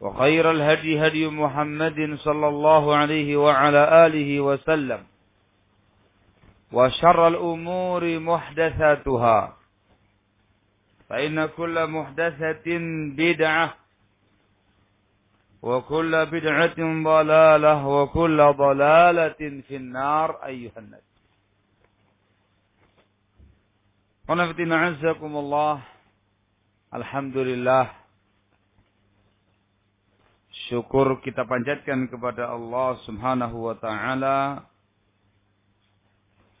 وخير الهدي هدي محمد صلى الله عليه وعلى آله وسلم وشر الأمور محدثاتها فإن كل محدثة بدعة وكل بدعة ضلالة وكل ضلالة في النار أيها الناس. ونفتنا عزكم الله الحمد لله syukur kita panjatkan kepada Allah Subhanahu wa taala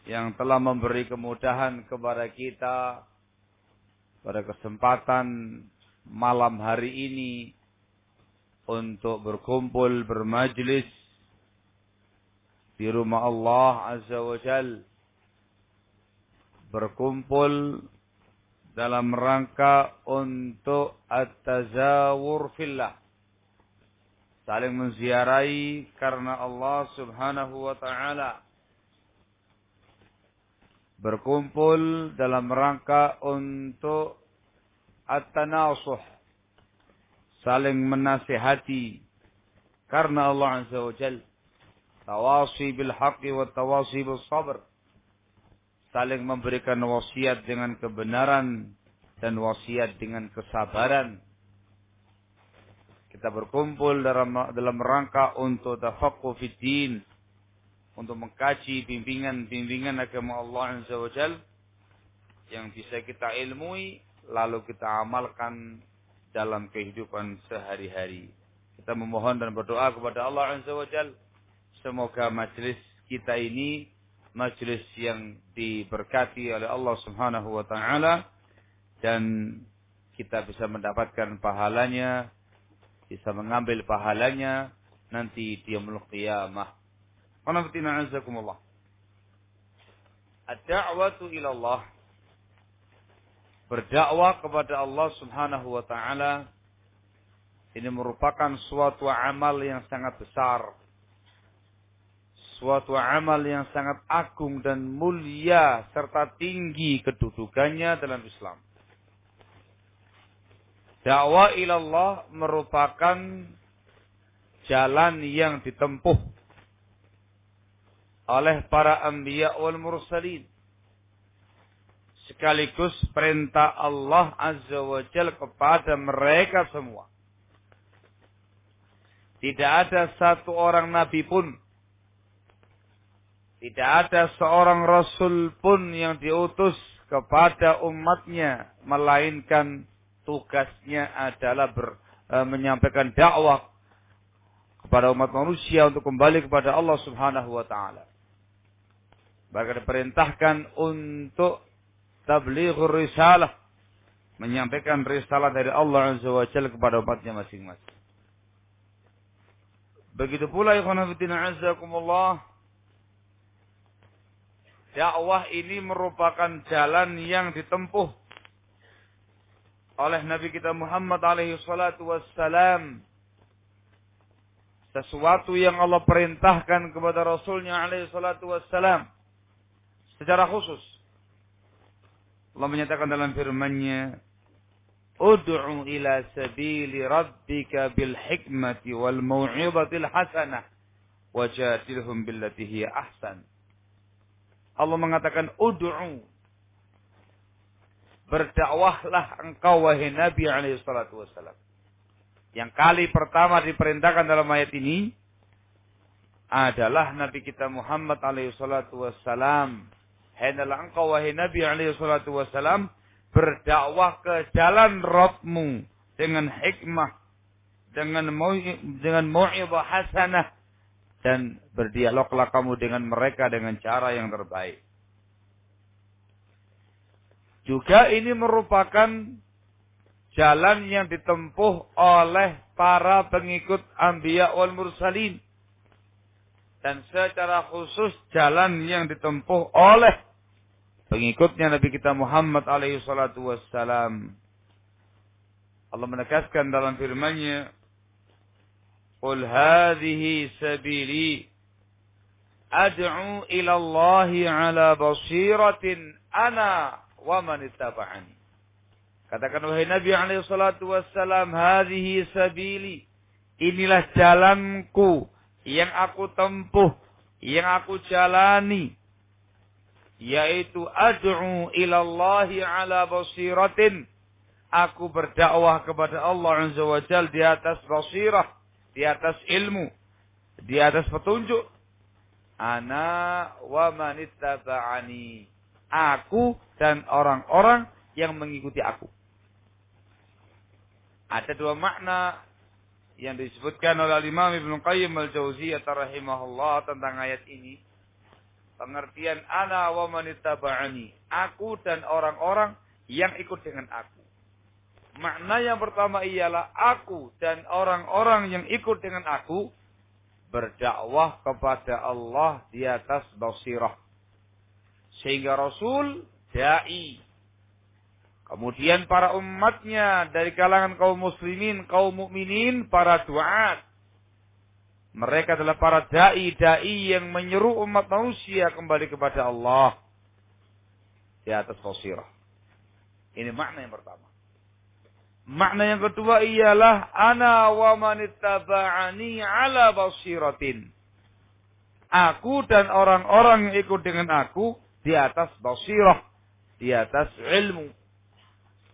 yang telah memberi kemudahan kepada kita pada kesempatan malam hari ini untuk berkumpul bermajlis di rumah Allah Azza wa Jal berkumpul dalam rangka untuk at-tazawur fillah saling menziarahi karena Allah Subhanahu wa taala. Berkumpul dalam rangka untuk at-tanasuh saling menasihati karena Allah Azza wa Jal. Tawasi bil haqqi wa tawasi bil sabr. Saling memberikan wasiat dengan kebenaran dan wasiat dengan kesabaran kita berkumpul dalam dalam rangka untuk tafaqquh fid din untuk mengkaji bimbingan-bimbingan agama Allah Azza wa yang bisa kita ilmui lalu kita amalkan dalam kehidupan sehari-hari. Kita memohon dan berdoa kepada Allah Azza wa semoga majelis kita ini majelis yang diberkati oleh Allah Subhanahu wa taala dan kita bisa mendapatkan pahalanya bisa mengambil pahalanya nanti dia qiyamah. Qanafatina azakumullah. Ad-da'watu ila Allah berdakwah kepada Allah Subhanahu wa taala ini merupakan suatu amal yang sangat besar. Suatu amal yang sangat agung dan mulia serta tinggi kedudukannya dalam Islam. Dakwah ilallah merupakan jalan yang ditempuh oleh para anbiya wal mursalin. Sekaligus perintah Allah Azza wa Jal kepada mereka semua. Tidak ada satu orang nabi pun. Tidak ada seorang rasul pun yang diutus kepada umatnya. Melainkan tugasnya adalah ber, e, menyampaikan dakwah kepada umat manusia untuk kembali kepada Allah Subhanahu wa taala. Bahkan diperintahkan untuk tablighur risalah, menyampaikan risalah dari Allah Azza wa Jalla kepada umatnya masing-masing. Begitu pula ikhwan fillah azakumullah dakwah ini merupakan jalan yang ditempuh oleh Nabi kita Muhammad alaihi salatu wassalam sesuatu yang Allah perintahkan kepada Rasulnya alaihi salatu wassalam secara khusus. Allah menyatakan dalam firman-Nya, "Ud'u ila sabili rabbika bil hikmati wal mau'izatil hasanah wajadilhum billati hiya ahsan." Allah mengatakan, "Ud'u." Berdakwahlah engkau wahai Nabi alaihi salatu wassalam yang kali pertama diperintahkan dalam ayat ini adalah Nabi kita Muhammad alaihi salatu wassalam. Hendaklah engkau wahai Nabi alaihi salatu wassalam berdakwah ke jalan Rabbmu dengan hikmah, dengan dengan mau'izah hasanah dan berdialoglah kamu dengan mereka dengan cara yang terbaik. Juga ini merupakan jalan yang ditempuh oleh para pengikut Ambiya wal Mursalin. Dan secara khusus jalan yang ditempuh oleh pengikutnya Nabi kita Muhammad alaihi salatu wassalam. Allah menegaskan dalam firman-Nya, "Qul hadhihi sabili ad'u ila ala basiratin ana wa man ittaba'ani." Katakan wahai Nabi alaihi salatu wassalam, hadhihi sabili. Inilah jalanku yang aku tempuh, yang aku jalani. Yaitu ad'u ila Allah ala basiratin. Aku berdakwah kepada Allah Azza wa Jal di atas basirah, di atas ilmu, di atas petunjuk. Ana wa manittaba'ani. Aku dan orang-orang yang mengikuti aku. Ada dua makna yang disebutkan oleh Imam Ibn Qayyim al-Jauziyah rahimahullah tentang ayat ini. Pengertian ana wa manittaba'ani. Aku dan orang-orang yang ikut dengan aku. Makna yang pertama ialah aku dan orang-orang yang ikut dengan aku berdakwah kepada Allah di atas basirah. Sehingga Rasul dai Kemudian para umatnya dari kalangan kaum muslimin, kaum mukminin, para duat. Mereka adalah para dai-dai yang menyeru umat manusia kembali kepada Allah di atas basirah. Ini makna yang pertama. Makna yang kedua ialah ana wa manittaba'ani ala basiratin. Aku dan orang-orang yang ikut dengan aku di atas basirah, di atas ilmu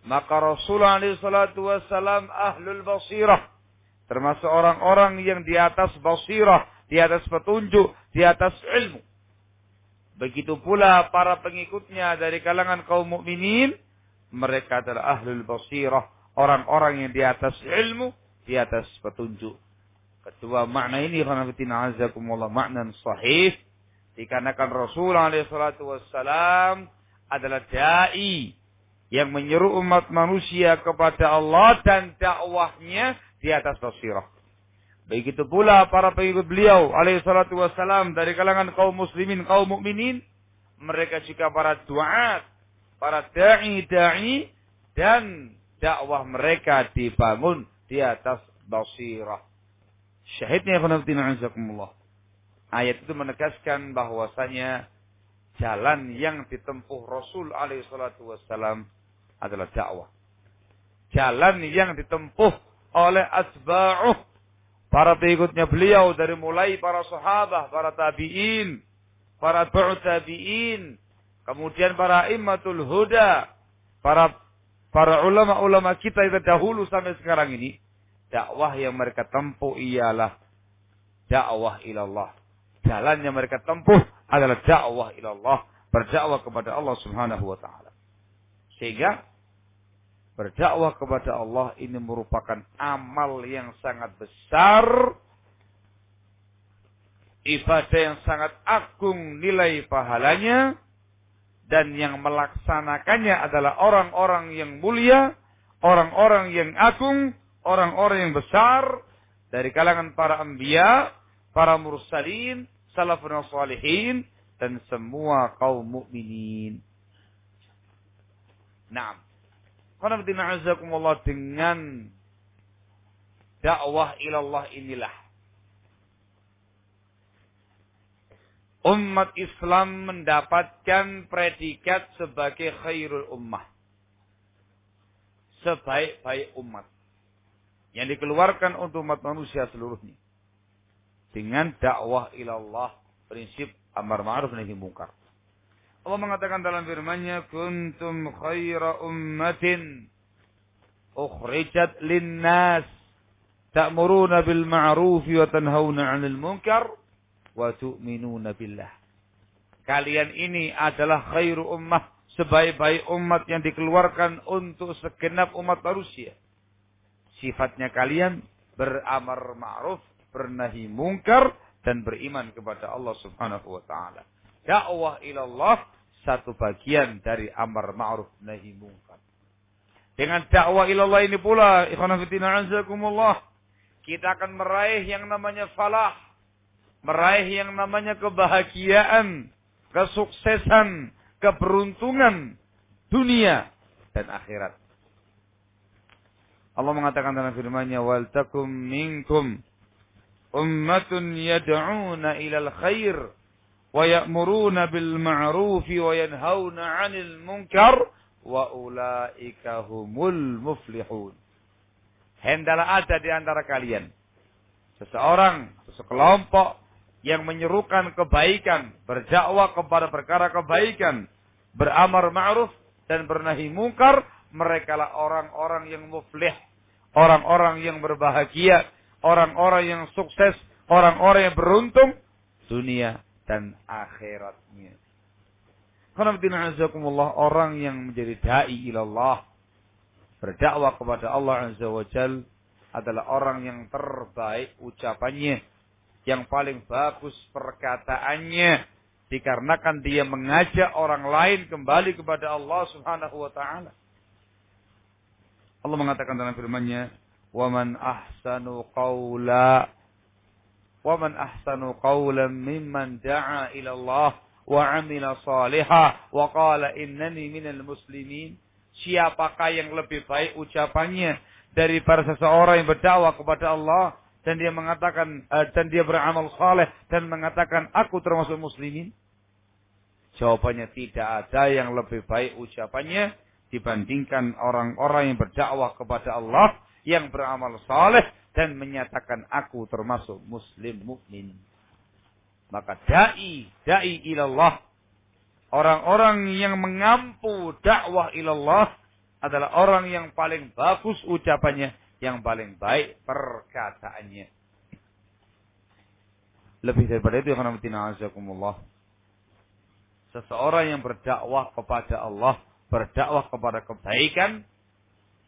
maka Rasulullah wassalam ahlul basirah. Termasuk orang-orang yang di atas basirah, di atas petunjuk, di atas ilmu. Begitu pula para pengikutnya dari kalangan kaum mukminin, mereka adalah ahlul basirah, orang-orang yang di atas ilmu, di atas petunjuk. Kedua makna ini khanafitina azakumullah makna sahih dikarenakan Rasulullah salatu wassalam adalah dai yang menyeru umat manusia kepada Allah dan dakwahnya di atas basirah. Begitu pula para pengikut beliau alaihi salatu wassalam dari kalangan kaum muslimin, kaum mukminin, mereka juga para duat, para dai-dai dan dakwah mereka dibangun di atas basirah. Syahidnya azakumullah. Ayat itu menegaskan bahwasanya jalan yang ditempuh Rasul alaihi salatu wassalam adalah dakwah. Jalan yang ditempuh oleh asba'uh. Para pengikutnya beliau dari mulai para sahabat, para tabi'in, para tabi'in, kemudian para immatul huda, para para ulama-ulama kita yang terdahulu sampai sekarang ini, dakwah yang mereka tempuh ialah dakwah ilallah. Jalan yang mereka tempuh adalah dakwah ilallah, berdakwah kepada Allah Subhanahu wa taala. Sehingga Berdakwah kepada Allah ini merupakan amal yang sangat besar ibadah yang sangat agung nilai pahalanya dan yang melaksanakannya adalah orang-orang yang mulia, orang-orang yang agung, orang-orang yang besar dari kalangan para anbiya, para mursalin, salafun salihin dan semua kaum mukminin. Naam. Qanatina dengan dakwah ilallah inilah umat Islam mendapatkan predikat sebagai khairul ummah. Sebaik-baik umat. Yang dikeluarkan untuk umat manusia seluruhnya. Dengan dakwah ilallah. Prinsip amar ma'ruf nahi mungkar. Allah mengatakan dalam firman-Nya, "Kuntum khaira ummatin ukhrijat lin-nas ta'muruna bil ma'ruf wa tanhauna 'anil munkar." wa tu'minuna billah. Kalian ini adalah khairu ummah, sebaik-baik umat yang dikeluarkan untuk segenap umat manusia. Sifatnya kalian beramar ma'ruf, bernahi mungkar, dan beriman kepada Allah subhanahu wa ta'ala. Dakwah ilallah satu bagian dari amar ma'ruf nahi mungkar. Dengan dakwah ilallah ini pula, ikhwan azakumullah, kita akan meraih yang namanya falah meraih yang namanya kebahagiaan, kesuksesan, keberuntungan dunia dan akhirat. Allah mengatakan dalam firman-Nya, "Wal takum minkum ummatun yad'una ilal khair wa ya'muruna bil ma'ruf wa yanhauna 'anil munkar wa ulaika humul muflihun." Hendalah ada di antara kalian seseorang, sekelompok yang menyerukan kebaikan, berdakwah kepada perkara kebaikan, beramar ma'ruf dan bernahi mungkar, mereka lah orang-orang yang muflih, orang-orang yang berbahagia, orang-orang yang sukses, orang-orang yang beruntung dunia dan akhiratnya. Karena orang yang menjadi dai ilallah, berdakwah kepada Allah Azza wa Jal adalah orang yang terbaik ucapannya, yang paling bagus perkataannya dikarenakan dia mengajak orang lain kembali kepada Allah Subhanahu wa taala. Allah mengatakan dalam firman-Nya, "Wa man ahsanu qawla wa man ahsanu qawlan mimman da'a ila Allah wa 'amila salihah wa qala innani minal muslimin." Siapakah yang lebih baik ucapannya daripada seseorang yang berdakwah kepada Allah dan dia mengatakan uh, dan dia beramal saleh dan mengatakan aku termasuk muslimin? Jawabannya tidak ada yang lebih baik ucapannya dibandingkan orang-orang yang berdakwah kepada Allah yang beramal saleh dan menyatakan aku termasuk muslim mukmin. Maka dai, dai ilallah orang-orang yang mengampu dakwah ilallah adalah orang yang paling bagus ucapannya yang paling baik perkataannya. Lebih daripada itu, ya azakumullah. Seseorang yang berdakwah kepada Allah, berdakwah kepada kebaikan,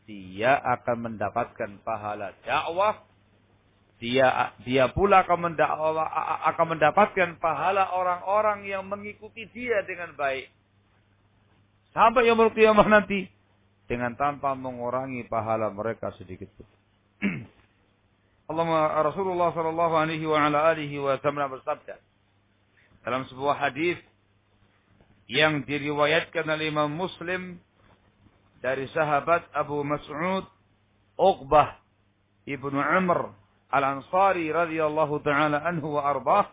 dia akan mendapatkan pahala dakwah. Dia dia pula akan, mendakwah, akan mendapatkan pahala orang-orang yang mengikuti dia dengan baik. Sampai yang kiamah nanti dengan tanpa mengurangi pahala mereka sedikit pun. Allah Rasulullah sallallahu alaihi wa ala alihi wa sallam bersabda dalam sebuah hadis yang diriwayatkan oleh Imam Muslim dari sahabat Abu Mas'ud Uqbah ibnu Amr Al-Ansari radhiyallahu taala anhu wa arbah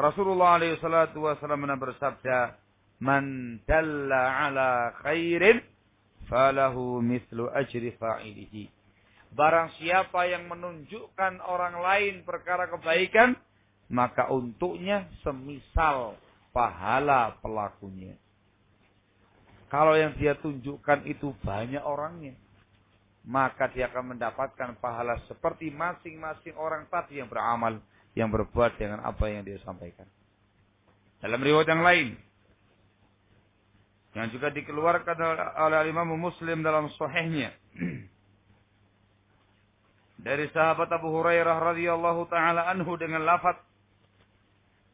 Rasulullah alaihi salatu wasallam bersabda man dalla ala khairin falahu mislu ajri fa'ilihi. Barang siapa yang menunjukkan orang lain perkara kebaikan, maka untuknya semisal pahala pelakunya. Kalau yang dia tunjukkan itu banyak orangnya, maka dia akan mendapatkan pahala seperti masing-masing orang tadi yang beramal, yang berbuat dengan apa yang dia sampaikan. Dalam riwayat yang lain, yang juga dikeluarkan oleh Imam Muslim dalam sahihnya dari sahabat Abu Hurairah radhiyallahu taala anhu dengan lafaz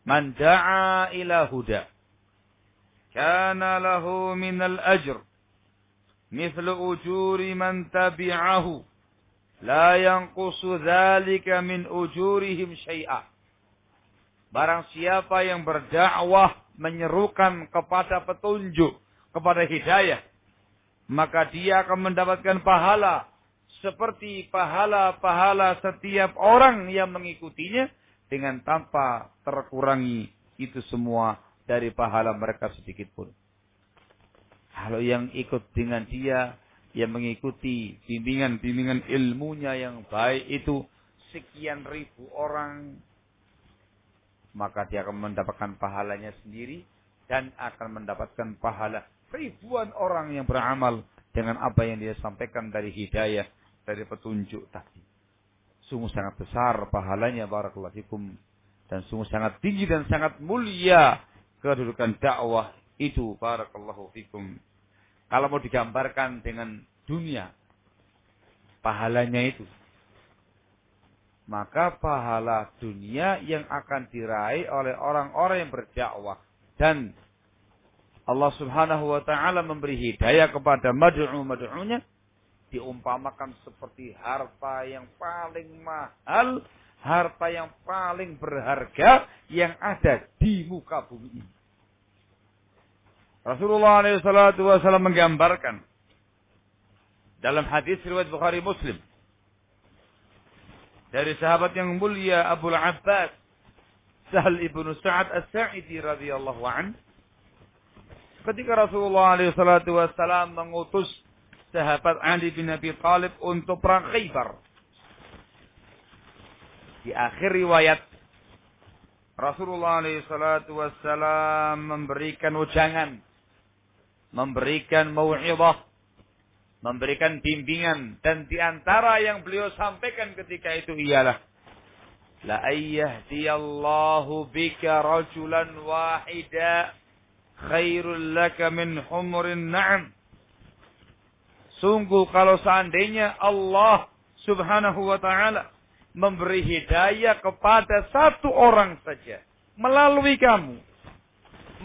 Man da'a ila huda. Kana lahu minal ajr. Mithlu ujuri man tabi'ahu. La yanqusu dhalika min ujurihim syai'a. Barang siapa yang berdakwah menyerukan kepada petunjuk, kepada hidayah, maka dia akan mendapatkan pahala seperti pahala-pahala setiap orang yang mengikutinya dengan tanpa terkurangi itu semua dari pahala mereka sedikit pun. Kalau yang ikut dengan dia, yang mengikuti bimbingan-bimbingan ilmunya yang baik itu sekian ribu orang, maka dia akan mendapatkan pahalanya sendiri dan akan mendapatkan pahala ribuan orang yang beramal dengan apa yang dia sampaikan dari hidayah, dari petunjuk tadi sungguh sangat besar pahalanya barakallahu fikum dan sungguh sangat tinggi dan sangat mulia kedudukan dakwah itu barakallahu fikum. Kalau mau digambarkan dengan dunia pahalanya itu maka pahala dunia yang akan diraih oleh orang-orang yang berdakwah dan Allah Subhanahu wa taala memberi hidayah kepada mad'u mad'unya diumpamakan seperti harta yang paling mahal, harta yang paling berharga yang ada di muka bumi ini. Rasulullah SAW menggambarkan dalam hadis riwayat Bukhari Muslim dari sahabat yang mulia Abu Abbas Sahal ibnu Sa'ad As-Sa'idi radhiyallahu an ketika Rasulullah SAW mengutus sahabat Ali bin Abi Thalib untuk perang Khaybar. Di akhir riwayat Rasulullah SAW memberikan ujangan, memberikan mau'izah, memberikan bimbingan. Dan di antara yang beliau sampaikan ketika itu ialah la ayyahdiyallahu bika rajulan wahida khairul laka min humurin na'am. Sungguh kalau seandainya Allah subhanahu wa ta'ala memberi hidayah kepada satu orang saja. Melalui kamu.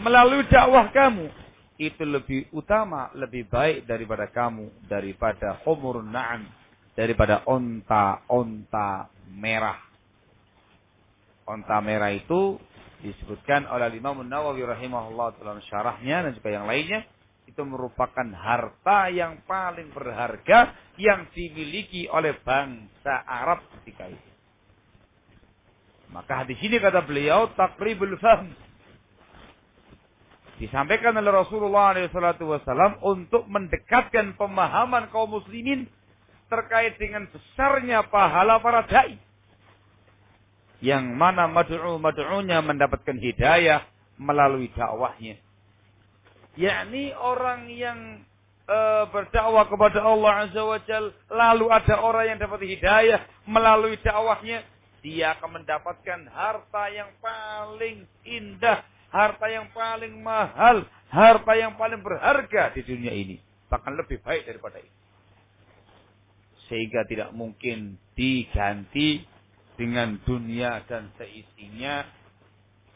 Melalui dakwah kamu. Itu lebih utama, lebih baik daripada kamu. Daripada humur na'am. Daripada onta-onta merah. Onta merah itu disebutkan oleh Imam Nawawi rahimahullah dalam syarahnya dan juga yang lainnya itu merupakan harta yang paling berharga yang dimiliki oleh bangsa Arab ketika itu. Maka di sini kata beliau takribul fahm. Disampaikan oleh Rasulullah SAW untuk mendekatkan pemahaman kaum muslimin terkait dengan besarnya pahala para dai. Yang mana madu'u madu'unya mendapatkan hidayah melalui dakwahnya yakni orang yang e, berdakwah kepada Allah Azza wa Jal, lalu ada orang yang dapat hidayah melalui dakwahnya, dia akan mendapatkan harta yang paling indah, harta yang paling mahal, harta yang paling berharga di dunia ini. Bahkan lebih baik daripada itu. Sehingga tidak mungkin diganti dengan dunia dan seisinya.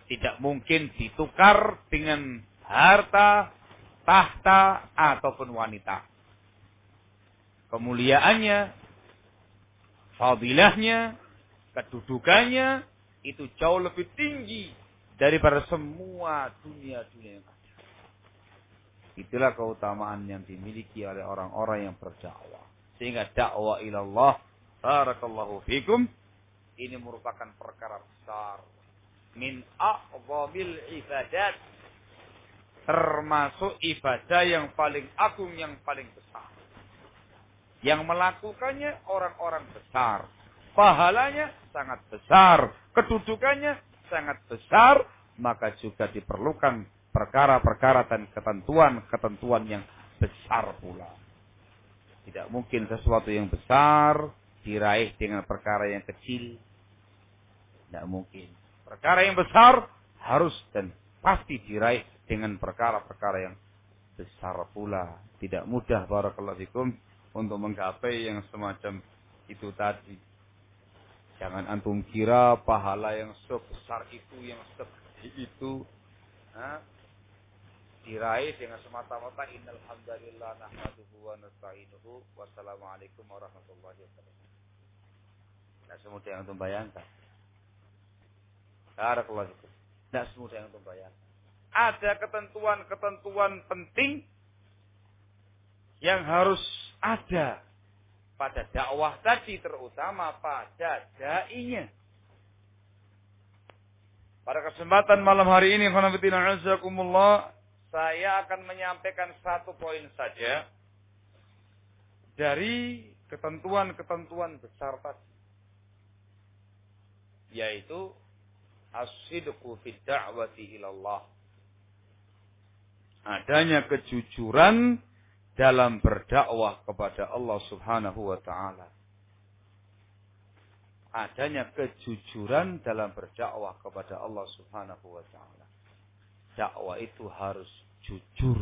Tidak mungkin ditukar dengan harta, tahta, ataupun wanita. Kemuliaannya, fadilahnya, kedudukannya, itu jauh lebih tinggi daripada semua dunia-dunia yang ada. Itulah keutamaan yang dimiliki oleh orang-orang yang berdakwah. Sehingga dakwah ilallah, barakallahu fikum, ini merupakan perkara besar. Min a'zamil ibadat termasuk ibadah yang paling agung, yang paling besar. Yang melakukannya orang-orang besar. Pahalanya sangat besar. Kedudukannya sangat besar. Maka juga diperlukan perkara-perkara dan ketentuan-ketentuan yang besar pula. Tidak mungkin sesuatu yang besar diraih dengan perkara yang kecil. Tidak mungkin. Perkara yang besar harus dan pasti diraih dengan perkara-perkara yang besar pula. Tidak mudah barakallahu fikum untuk menggapai yang semacam itu tadi. Jangan antum kira pahala yang sebesar itu, yang itu ha, diraih dengan semata-mata innal hamdalillah nahmaduhu wa nasta'inuhu wassalamualaikum warahmatullahi wabarakatuh. Tidak semudah yang untuk bayangkan. Tidak semudah yang untuk bayangkan. Ada ketentuan-ketentuan penting yang harus ada pada dakwah tadi terutama pada dai-nya. Pada kesempatan malam hari ini, saya akan menyampaikan satu poin saja dari ketentuan-ketentuan besar tadi. Yaitu as-sidqu fi da'wati ilallah. Adanya kejujuran dalam berdakwah kepada Allah Subhanahu wa taala adanya kejujuran dalam berdakwah kepada Allah Subhanahu wa taala. Dakwah itu harus jujur.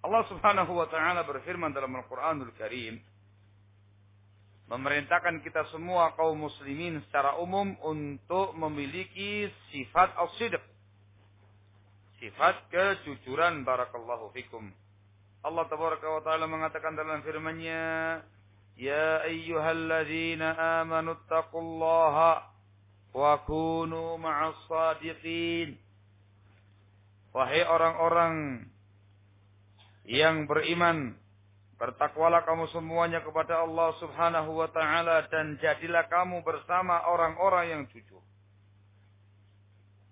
Allah Subhanahu wa taala berfirman dalam Al-Qur'anul Karim memerintahkan kita semua kaum muslimin secara umum untuk memiliki sifat as-sidq sifat kejujuran barakallahu fikum. Allah tabaraka wa taala mengatakan dalam firman-Nya, "Ya ayyuhalladzina amanu taqullaha wa kunu ma'as sadiqin." Wahai orang-orang yang beriman, bertakwalah kamu semuanya kepada Allah Subhanahu wa taala dan jadilah kamu bersama orang-orang yang jujur.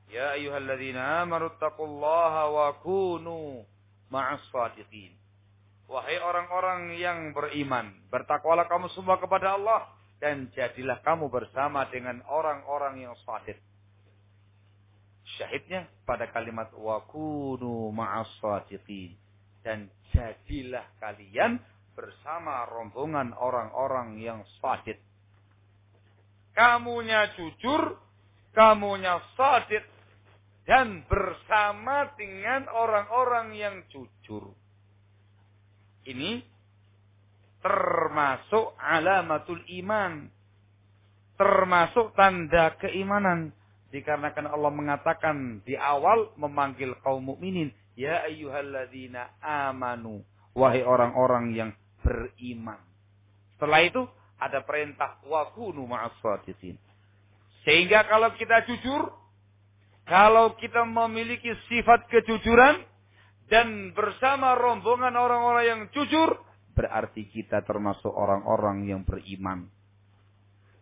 Ya ayyuhalladzina amanu taqullaha wa kunu ma'as sadiqin. Wahai orang-orang yang beriman, bertakwalah kamu semua kepada Allah dan jadilah kamu bersama dengan orang-orang yang sadid. Syahidnya pada kalimat wakunu ma'as sadiqin dan jadilah kalian bersama rombongan orang-orang yang sadid. Kamunya jujur, kamunya sadid dan bersama dengan orang-orang yang jujur ini termasuk alamatul iman. Termasuk tanda keimanan. Dikarenakan Allah mengatakan di awal memanggil kaum mukminin, ya ayyuhalladzina amanu, wahai orang-orang yang beriman. Setelah itu ada perintah wa kunu ma'as Sehingga kalau kita jujur, kalau kita memiliki sifat kejujuran, dan bersama rombongan orang-orang yang jujur, berarti kita termasuk orang-orang yang beriman.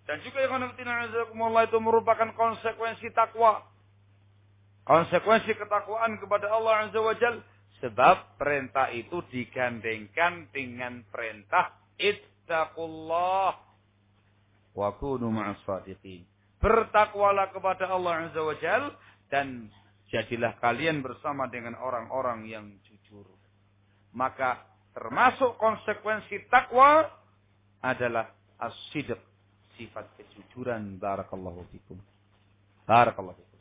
Dan juga yang itu merupakan konsekuensi takwa. Konsekuensi ketakwaan kepada Allah Azza wa Jal. Sebab perintah itu digandengkan dengan perintah ittaqullah wa kunu ma'as Bertakwalah kepada Allah Azza wa Jal dan Jadilah kalian bersama dengan orang-orang yang jujur. Maka termasuk konsekuensi takwa adalah as-sidq, sifat kejujuran. Barakallahu fikum. Barakallahu fikum.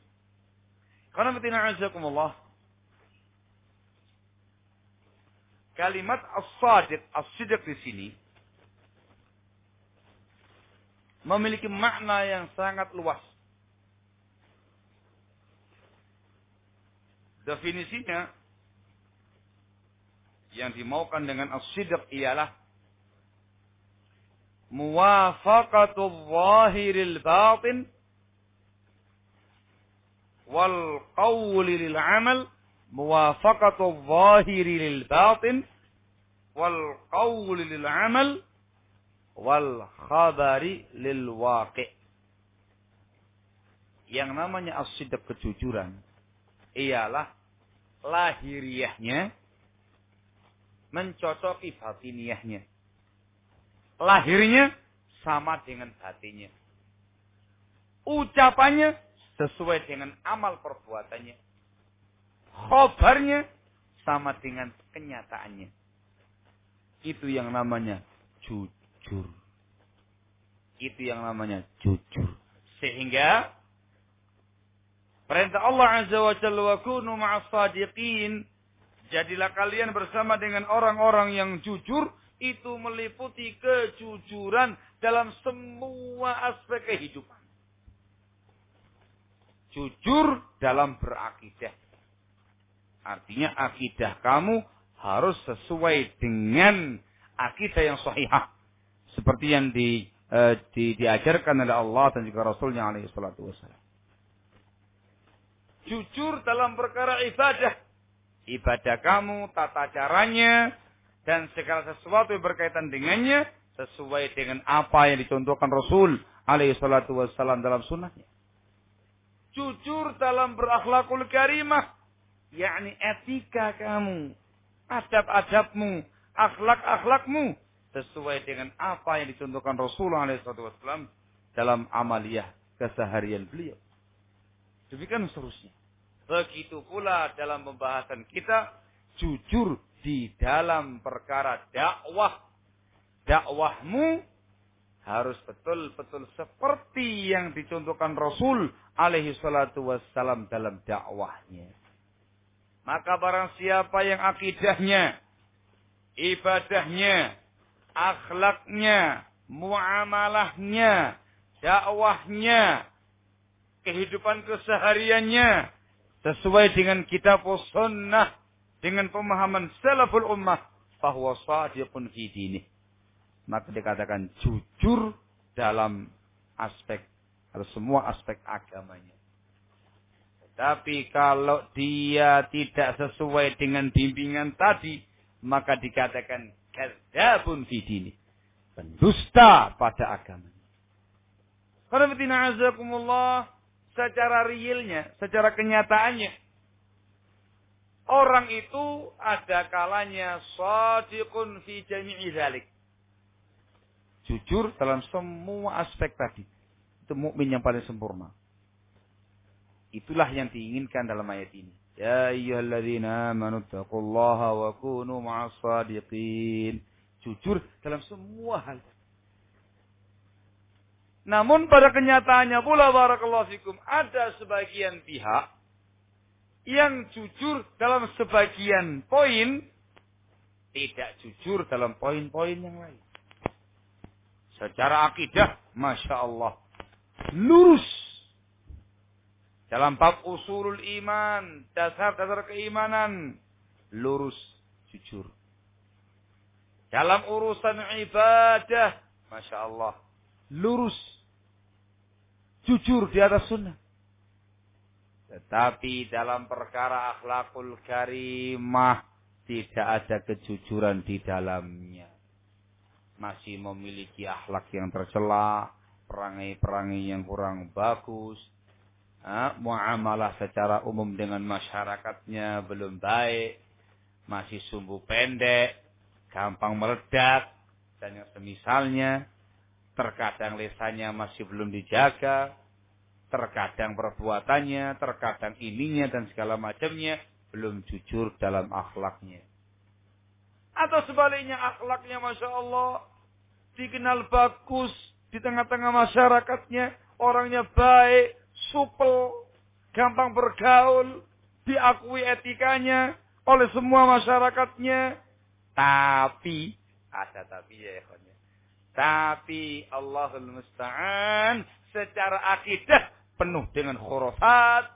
Karena betina azakumullah. Kalimat as-sadiq, as-sidq di sini memiliki makna yang sangat luas. Definisinya yang dimaukan dengan as-sidq ialah muwafaqatu zahiril batin wal qawli lil amal muwafaqatu zahiri lil batin wal qawli lil amal wal khabari lil waqi' yang namanya as-sidq kejujuran ialah lahiriahnya mencocoki batiniahnya. Lahirnya sama dengan batinnya. Ucapannya sesuai dengan amal perbuatannya. Khobarnya sama dengan kenyataannya. Itu yang namanya jujur. Itu yang namanya jujur. Sehingga Perintah Allah Azza wa Jalla wa kunu ma'as sadiqin. Jadilah kalian bersama dengan orang-orang yang jujur. Itu meliputi kejujuran dalam semua aspek kehidupan. Jujur dalam berakidah. Artinya akidah kamu harus sesuai dengan akidah yang sahihah. Seperti yang di, eh, di, diajarkan oleh Allah dan juga Rasulnya alaihi salatu wassalam. Jujur dalam perkara ibadah. Ibadah kamu, tata caranya, dan segala sesuatu yang berkaitan dengannya sesuai dengan apa yang dicontohkan Rasul alaihi salatu wassalam dalam sunnahnya. Jujur dalam berakhlakul karimah. yakni etika kamu. Adab-adabmu. Akhlak-akhlakmu. Sesuai dengan apa yang dicontohkan Rasul alaihi salatu wassalam dalam amaliyah keseharian beliau. Demikian seterusnya. Begitu pula dalam pembahasan kita. Jujur di dalam perkara dakwah. Dakwahmu harus betul-betul seperti yang dicontohkan Rasul alaihi salatu wassalam dalam dakwahnya. Maka barang siapa yang akidahnya, ibadahnya, akhlaknya, muamalahnya, dakwahnya, kehidupan kesehariannya sesuai dengan kitab sunnah dengan pemahaman salaful ummah bahwa sadiqun fi dinih maka dikatakan jujur dalam aspek atau semua aspek agamanya. Tapi kalau dia tidak sesuai dengan bimbingan tadi, maka dikatakan kadzabun fi dini. Pendusta pada agamanya. Karena azakumullah secara realnya, secara kenyataannya orang itu ada kalanya sadiqun fi jami'i dzalik jujur dalam semua aspek tadi. Itu mukmin yang paling sempurna. Itulah yang diinginkan dalam ayat ini. Ya ayyuhalladzina amanu taqullaha wa kunu ma'as sadiqin. Jujur dalam semua hal. Namun pada kenyataannya pula barakallahu fikum ada sebagian pihak yang jujur dalam sebagian poin tidak jujur dalam poin-poin yang lain. Secara akidah, Masya Allah. Lurus. Dalam bab usulul iman, dasar-dasar keimanan. Lurus, jujur. Dalam urusan ibadah, Masya Allah. Lurus. Jujur di atas sunnah. Tetapi dalam perkara akhlakul karimah, tidak ada kejujuran di dalamnya masih memiliki akhlak yang tercela, perangai-perangai yang kurang bagus, muamalah secara umum dengan masyarakatnya belum baik, masih sumbu pendek, gampang meledak, dan yang semisalnya, terkadang lesanya masih belum dijaga, terkadang perbuatannya, terkadang ininya dan segala macamnya belum jujur dalam akhlaknya. Atau sebaliknya akhlaknya Masya Allah. Dikenal bagus di tengah-tengah masyarakatnya. Orangnya baik, supel, gampang bergaul. Diakui etikanya oleh semua masyarakatnya. Tapi, ada tapi ya ikhwannya. Tapi Allahul Musta'an secara akidah penuh dengan khurafat,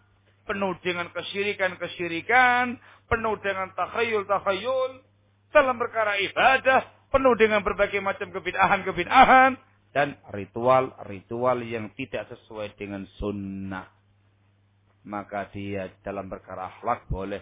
penuh dengan kesyirikan-kesyirikan, penuh dengan takhayul-takhayul, dalam perkara ibadah penuh dengan berbagai macam kebid'ahan-kebid'ahan dan ritual-ritual yang tidak sesuai dengan sunnah. Maka dia dalam perkara akhlak boleh.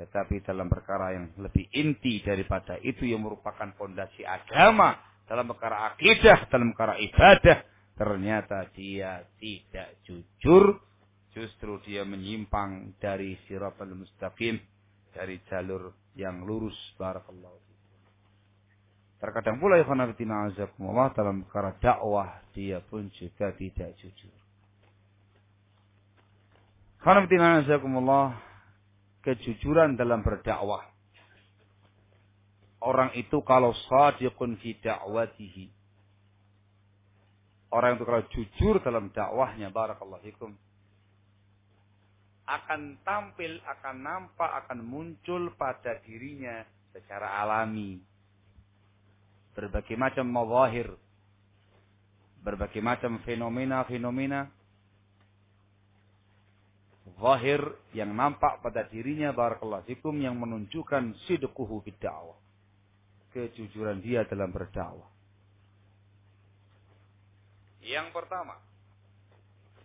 Tetapi dalam perkara yang lebih inti daripada itu yang merupakan fondasi agama. Dalam perkara akidah, dalam perkara ibadah. Ternyata dia tidak jujur. Justru dia menyimpang dari siratul mustaqim. Dari jalur yang lurus barakallahu Terkadang pula khanafitina azakumullah dalam perkara dakwah dia pun juga tidak jujur. Khanafitina azakumullah kejujuran dalam berdakwah. Orang itu kalau sadiqun fi da'watihi. Orang itu kalau jujur dalam dakwahnya barakallahu fikum akan tampil, akan nampak, akan muncul pada dirinya secara alami. Berbagai macam mawahir, berbagai macam fenomena-fenomena zahir yang nampak pada dirinya barakallahu fikum yang menunjukkan sidquhu bid dakwah. Kejujuran dia dalam berdakwah. Yang pertama,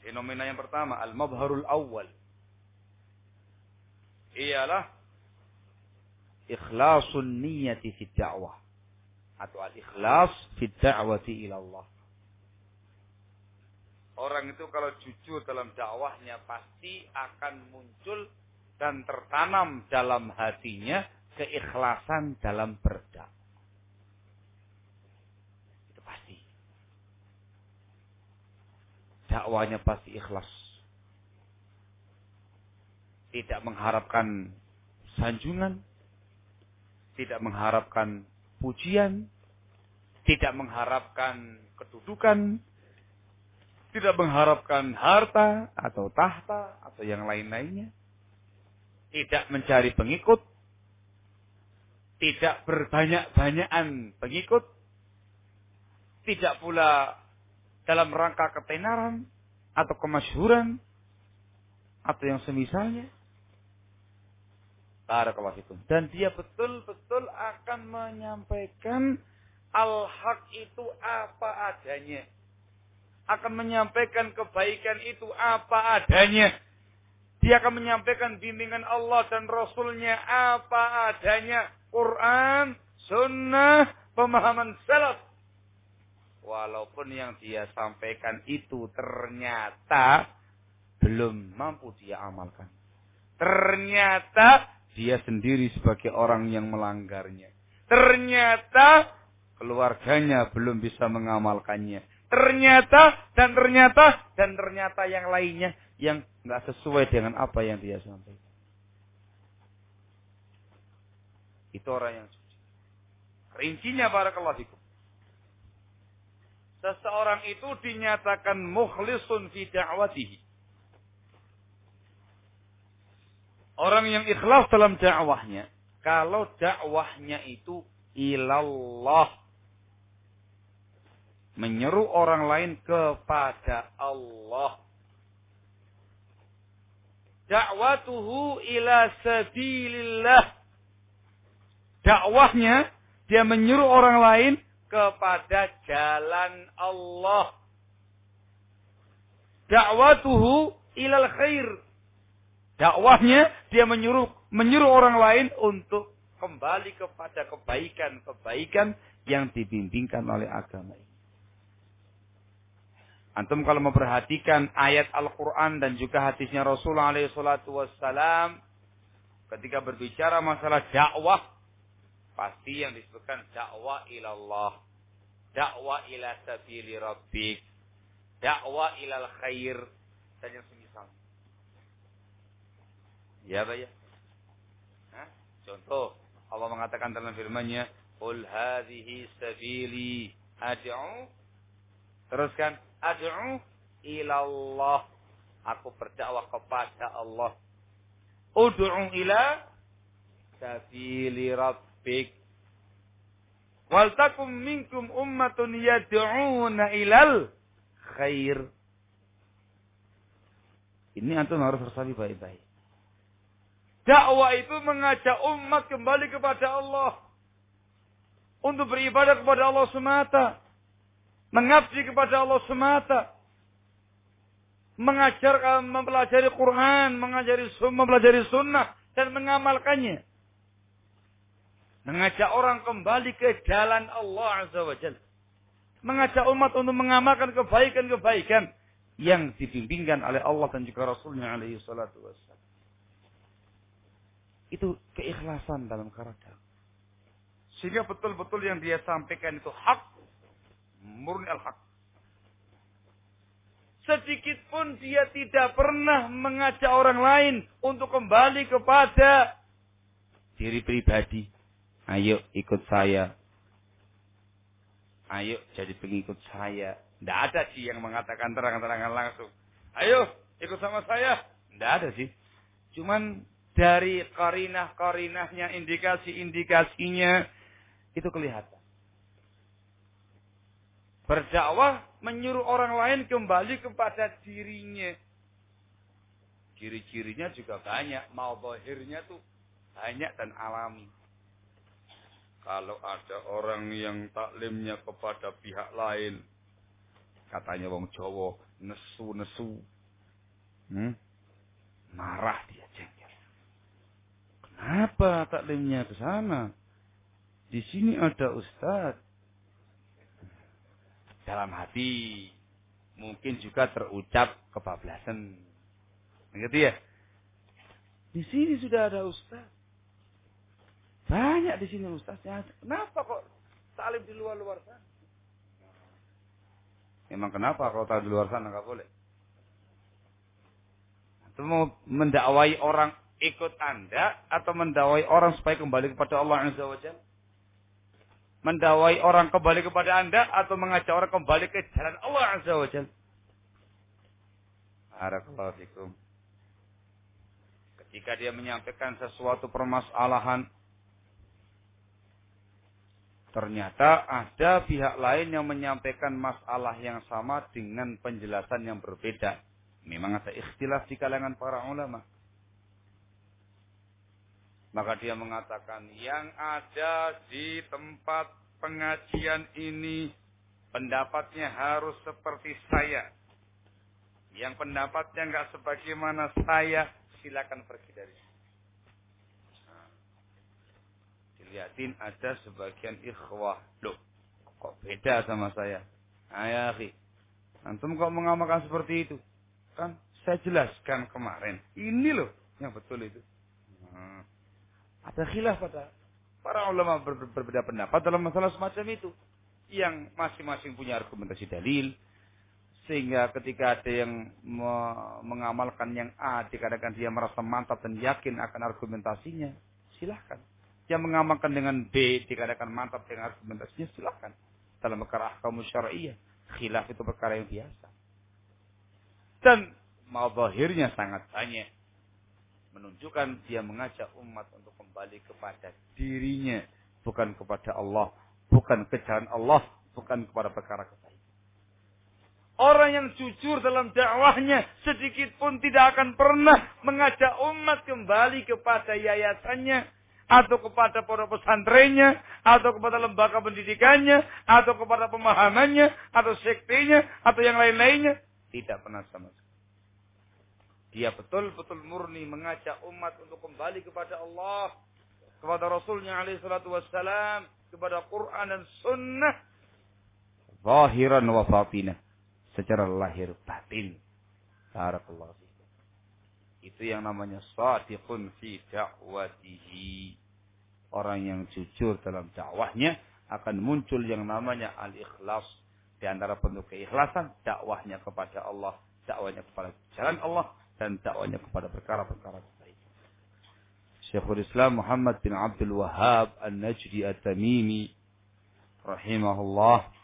fenomena yang pertama al-mabharul awal ialah ikhlasun niyati fi dakwah atau al-ikhlas fi da'wati ila Allah. Orang itu kalau jujur dalam dakwahnya pasti akan muncul dan tertanam dalam hatinya keikhlasan dalam berdakwah. Itu pasti. Dakwahnya pasti ikhlas. Tidak mengharapkan sanjungan. Tidak mengharapkan pujian. Tidak mengharapkan kedudukan tidak mengharapkan harta atau tahta atau yang lain-lainnya. Tidak mencari pengikut. Tidak berbanyak-banyakan pengikut. Tidak pula dalam rangka ketenaran atau kemasyhuran atau yang semisalnya. Barakallahu. Dan dia betul-betul akan menyampaikan al-haq itu apa adanya akan menyampaikan kebaikan itu apa adanya. Dia akan menyampaikan bimbingan Allah dan Rasulnya apa adanya. Quran, sunnah, pemahaman salaf. Walaupun yang dia sampaikan itu ternyata belum mampu dia amalkan. Ternyata dia sendiri sebagai orang yang melanggarnya. Ternyata keluarganya belum bisa mengamalkannya ternyata dan ternyata dan ternyata yang lainnya yang nggak sesuai dengan apa yang dia sampaikan. Itu orang yang suci. Rincinya para fikum. Seseorang itu dinyatakan mukhlisun fi da'watihi. Orang yang ikhlas dalam dakwahnya, kalau dakwahnya itu ilallah menyeru orang lain kepada Allah. Da'watuhu ila sabilillah. Dakwahnya dia menyeru orang lain kepada jalan Allah. Da'watuhu ilal khair. Dakwahnya dia menyuruh menyuruh orang lain untuk kembali kepada kebaikan-kebaikan yang dibimbingkan oleh agama ini. Antum kalau memperhatikan ayat Al-Quran dan juga hadisnya Rasulullah SAW, ketika berbicara masalah dakwah, pasti yang disebutkan dakwah ilallah, dakwah ila sabili rabbik, dakwah ilal khair, dan yang semisal. Ya, Pak ya? Contoh, Allah mengatakan dalam firman-Nya, "Qul hadhihi sabili ad'u" Teruskan, ad'u ilallah. Aku berdakwah kepada Allah. Ud'u ila sabili rabbik. Wal takum minkum ummatun yad'una ilal khair. Ini antum harus resapi baik-baik. Dakwah itu mengajak umat kembali kepada Allah. Untuk beribadah kepada Allah semata mengabdi kepada Allah semata, mengajar, mempelajari Quran, mengajari mempelajari sunnah dan mengamalkannya. Mengajak orang kembali ke jalan Allah Azza wa Jalla. Mengajak umat untuk mengamalkan kebaikan-kebaikan yang dibimbingkan oleh Allah dan juga Rasulnya alaihi salatu wassalam. Itu keikhlasan dalam karakter. Sehingga betul-betul yang dia sampaikan itu hak murni al-haq. Sedikit pun dia tidak pernah mengajak orang lain untuk kembali kepada diri pribadi. Ayo ikut saya. Ayo jadi pengikut saya. Tidak ada sih yang mengatakan terang-terangan langsung. Ayo ikut sama saya. Tidak ada sih. Cuman dari karinah-karinahnya, indikasi-indikasinya itu kelihatan. Berdakwah menyuruh orang lain kembali kepada dirinya. Ciri-cirinya juga banyak. Mau bahirnya tuh banyak dan alami. Kalau ada orang yang taklimnya kepada pihak lain, katanya wong Jawa, nesu-nesu. Hmm? Marah dia jengkel. Kenapa taklimnya ke sana? Di sini ada ustaz. Dalam hati mungkin juga terucap kebablasan. Begitu ya? Di sini sudah ada ustaz. Banyak di sini ustaznya. Kenapa kok salim di luar-luar sana? Emang kenapa kalau tahu di luar sana nggak boleh? Atau mau mendakwai orang ikut anda atau mendakwai orang supaya kembali kepada Allah Azza wa Jalla? Mendawai orang kembali kepada anda atau mengajak orang kembali ke jalan Allah Azza wa? Barakallahu Ketika dia menyampaikan sesuatu permasalahan Ternyata ada pihak lain yang menyampaikan masalah yang sama dengan penjelasan yang berbeda. Memang ada ikhtilaf di kalangan para ulama. Maka dia mengatakan yang ada di tempat pengajian ini pendapatnya harus seperti saya. Yang pendapatnya nggak sebagaimana saya, silakan pergi dari sini. Yatin ada sebagian ikhwah. Loh, kok beda sama saya? Ayahi. Antum kok mengamalkan seperti itu? Kan saya jelaskan kemarin. Ini loh yang betul itu. Hmm. Ada khilaf pada para ulama ber ber berbeda pendapat dalam masalah semacam itu. Yang masing-masing punya argumentasi dalil. Sehingga ketika ada yang me mengamalkan yang A, dikatakan dia merasa mantap dan yakin akan argumentasinya, silahkan yang mengamalkan dengan B dikatakan mantap dengan argumentasinya silakan dalam perkara ahkam syar'iyyah khilaf itu perkara yang biasa. Dan mau zahirnya sangat banyak. Menunjukkan dia mengajak umat untuk kembali kepada dirinya. Bukan kepada Allah bukan ke jalan Allah bukan kepada perkara kebaikan. Orang yang jujur dalam dakwahnya sedikit pun tidak akan pernah mengajak umat kembali kepada yayasannya, atau kepada para pesantrennya, atau kepada lembaga pendidikannya, atau kepada pemahamannya, atau sektenya, atau yang lain-lainnya. Tidak pernah sama sekali. Dia betul-betul murni mengajak umat untuk kembali kepada Allah, kepada Rasulnya alaihi salatu wassalam, kepada Quran dan Sunnah. Zahiran wa fatinah. Secara lahir batin. Barakallahu itu yang namanya sadiqun fi da'watihi. Orang yang jujur dalam dakwahnya akan muncul yang namanya al-ikhlas. Di antara bentuk keikhlasan, dakwahnya kepada Allah, dakwahnya kepada jalan Allah, dan dakwahnya kepada perkara-perkara baik. Syekhul Islam Muhammad bin Abdul Wahab An-Najdi At-Tamimi rahimahullah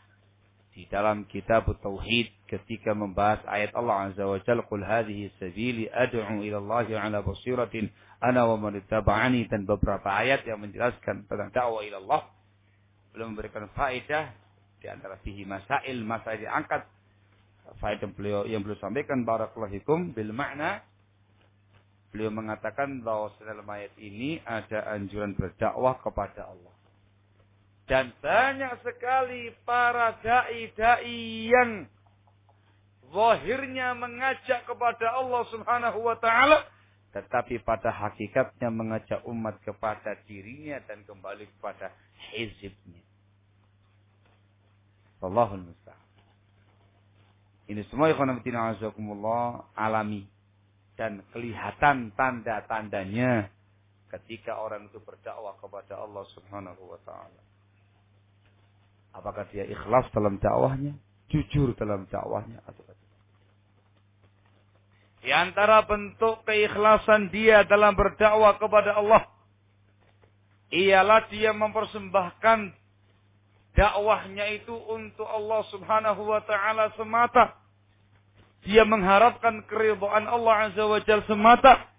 di dalam kitab Tauhid ketika membahas ayat Allah Azza wa Jalla qul hadhihi sabili ad'u ila Allah ala basiratin ana wa man dan beberapa ayat yang menjelaskan tentang dakwah ila Allah belum memberikan faedah di antara fihi masail masail diangkat. Faedah beliau yang beliau sampaikan barakallahu fikum bil makna beliau mengatakan bahwa dalam ayat ini ada anjuran berdakwah kepada Allah dan banyak sekali para da'i-da'i yang zahirnya mengajak kepada Allah subhanahu wa ta'ala. Tetapi pada hakikatnya mengajak umat kepada dirinya dan kembali kepada hizibnya. Allahul musta'an. Ini semua ikhwanabitina azakumullah alami. Dan kelihatan tanda-tandanya ketika orang itu berdakwah kepada Allah subhanahu wa ta'ala. Apakah dia ikhlas dalam dakwahnya, jujur dalam dakwahnya atau tidak. Di antara bentuk keikhlasan dia dalam berdakwah kepada Allah ialah dia mempersembahkan dakwahnya itu untuk Allah Subhanahu wa taala semata. Dia mengharapkan keridhaan Allah Azza wa Jalla semata.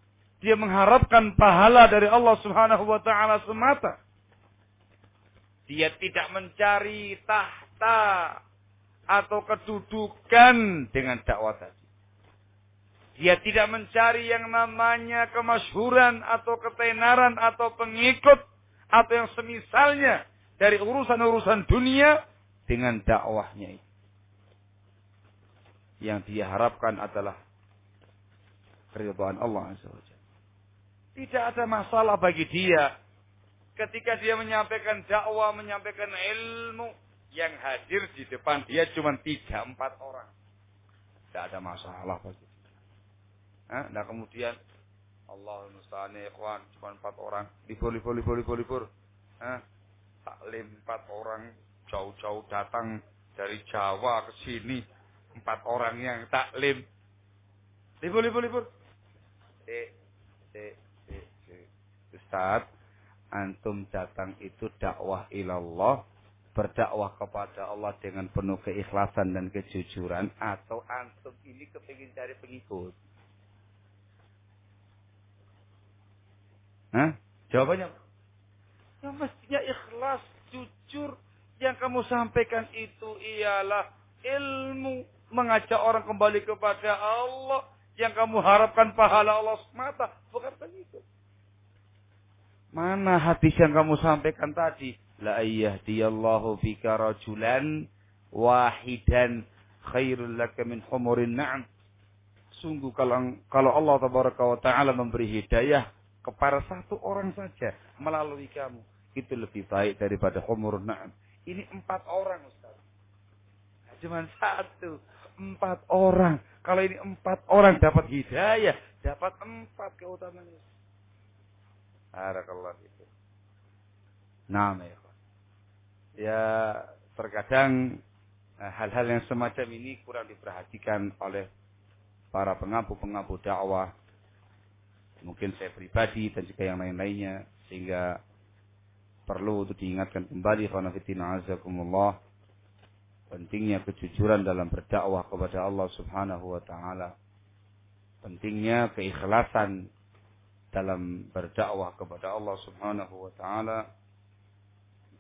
Dia mengharapkan pahala dari Allah Subhanahu wa taala semata. Dia tidak mencari tahta atau kedudukan dengan dakwah tadi. Dia tidak mencari yang namanya kemasyhuran atau ketenaran atau pengikut atau yang semisalnya dari urusan-urusan dunia dengan dakwahnya itu. Yang dia harapkan adalah keridhaan Allah Azza Tidak ada masalah bagi dia ketika dia menyampaikan dakwah, menyampaikan ilmu yang hadir di depan dia cuma tiga empat orang. Tidak ada masalah bagi dia. Nah kemudian Allah musta'an ikhwan cuma empat orang. Libur, libur, libur, libur, libur. Hah? Taklim empat orang jauh-jauh datang dari Jawa ke sini. Empat orang yang taklim. Libur, libur, libur. Eh, eh, eh, eh. Antum datang itu dakwah ilallah berdakwah kepada Allah dengan penuh keikhlasan dan kejujuran atau antum ini kepingin cari pengikut? Hah? Jawabannya ya mestinya ikhlas, jujur. Yang kamu sampaikan itu ialah ilmu mengajak orang kembali kepada Allah. Yang kamu harapkan pahala Allah semata, bukan pengikut. Mana hadis yang kamu sampaikan tadi? la ayyahdiyallahu bika rajulan wahidan khairul laka min humurin na'am. Sungguh kalau kalau Allah taala memberi hidayah kepada satu orang saja melalui kamu itu lebih baik daripada humurun na'am. Ini empat orang Ustaz. Cuma satu. Empat orang. Kalau ini empat orang dapat hidayah. Dapat empat keutamaan. Barakallah itu. Nah, ya ya terkadang eh, hal-hal yang semacam ini kurang diperhatikan oleh para pengampu-pengampu dakwah. Mungkin saya pribadi dan juga yang lain-lainnya. Sehingga perlu untuk diingatkan kembali. Khanafitina azakumullah. Pentingnya kejujuran dalam berdakwah kepada Allah subhanahu wa ta'ala. Pentingnya keikhlasan dalam berdakwah kepada Allah subhanahu wa ta'ala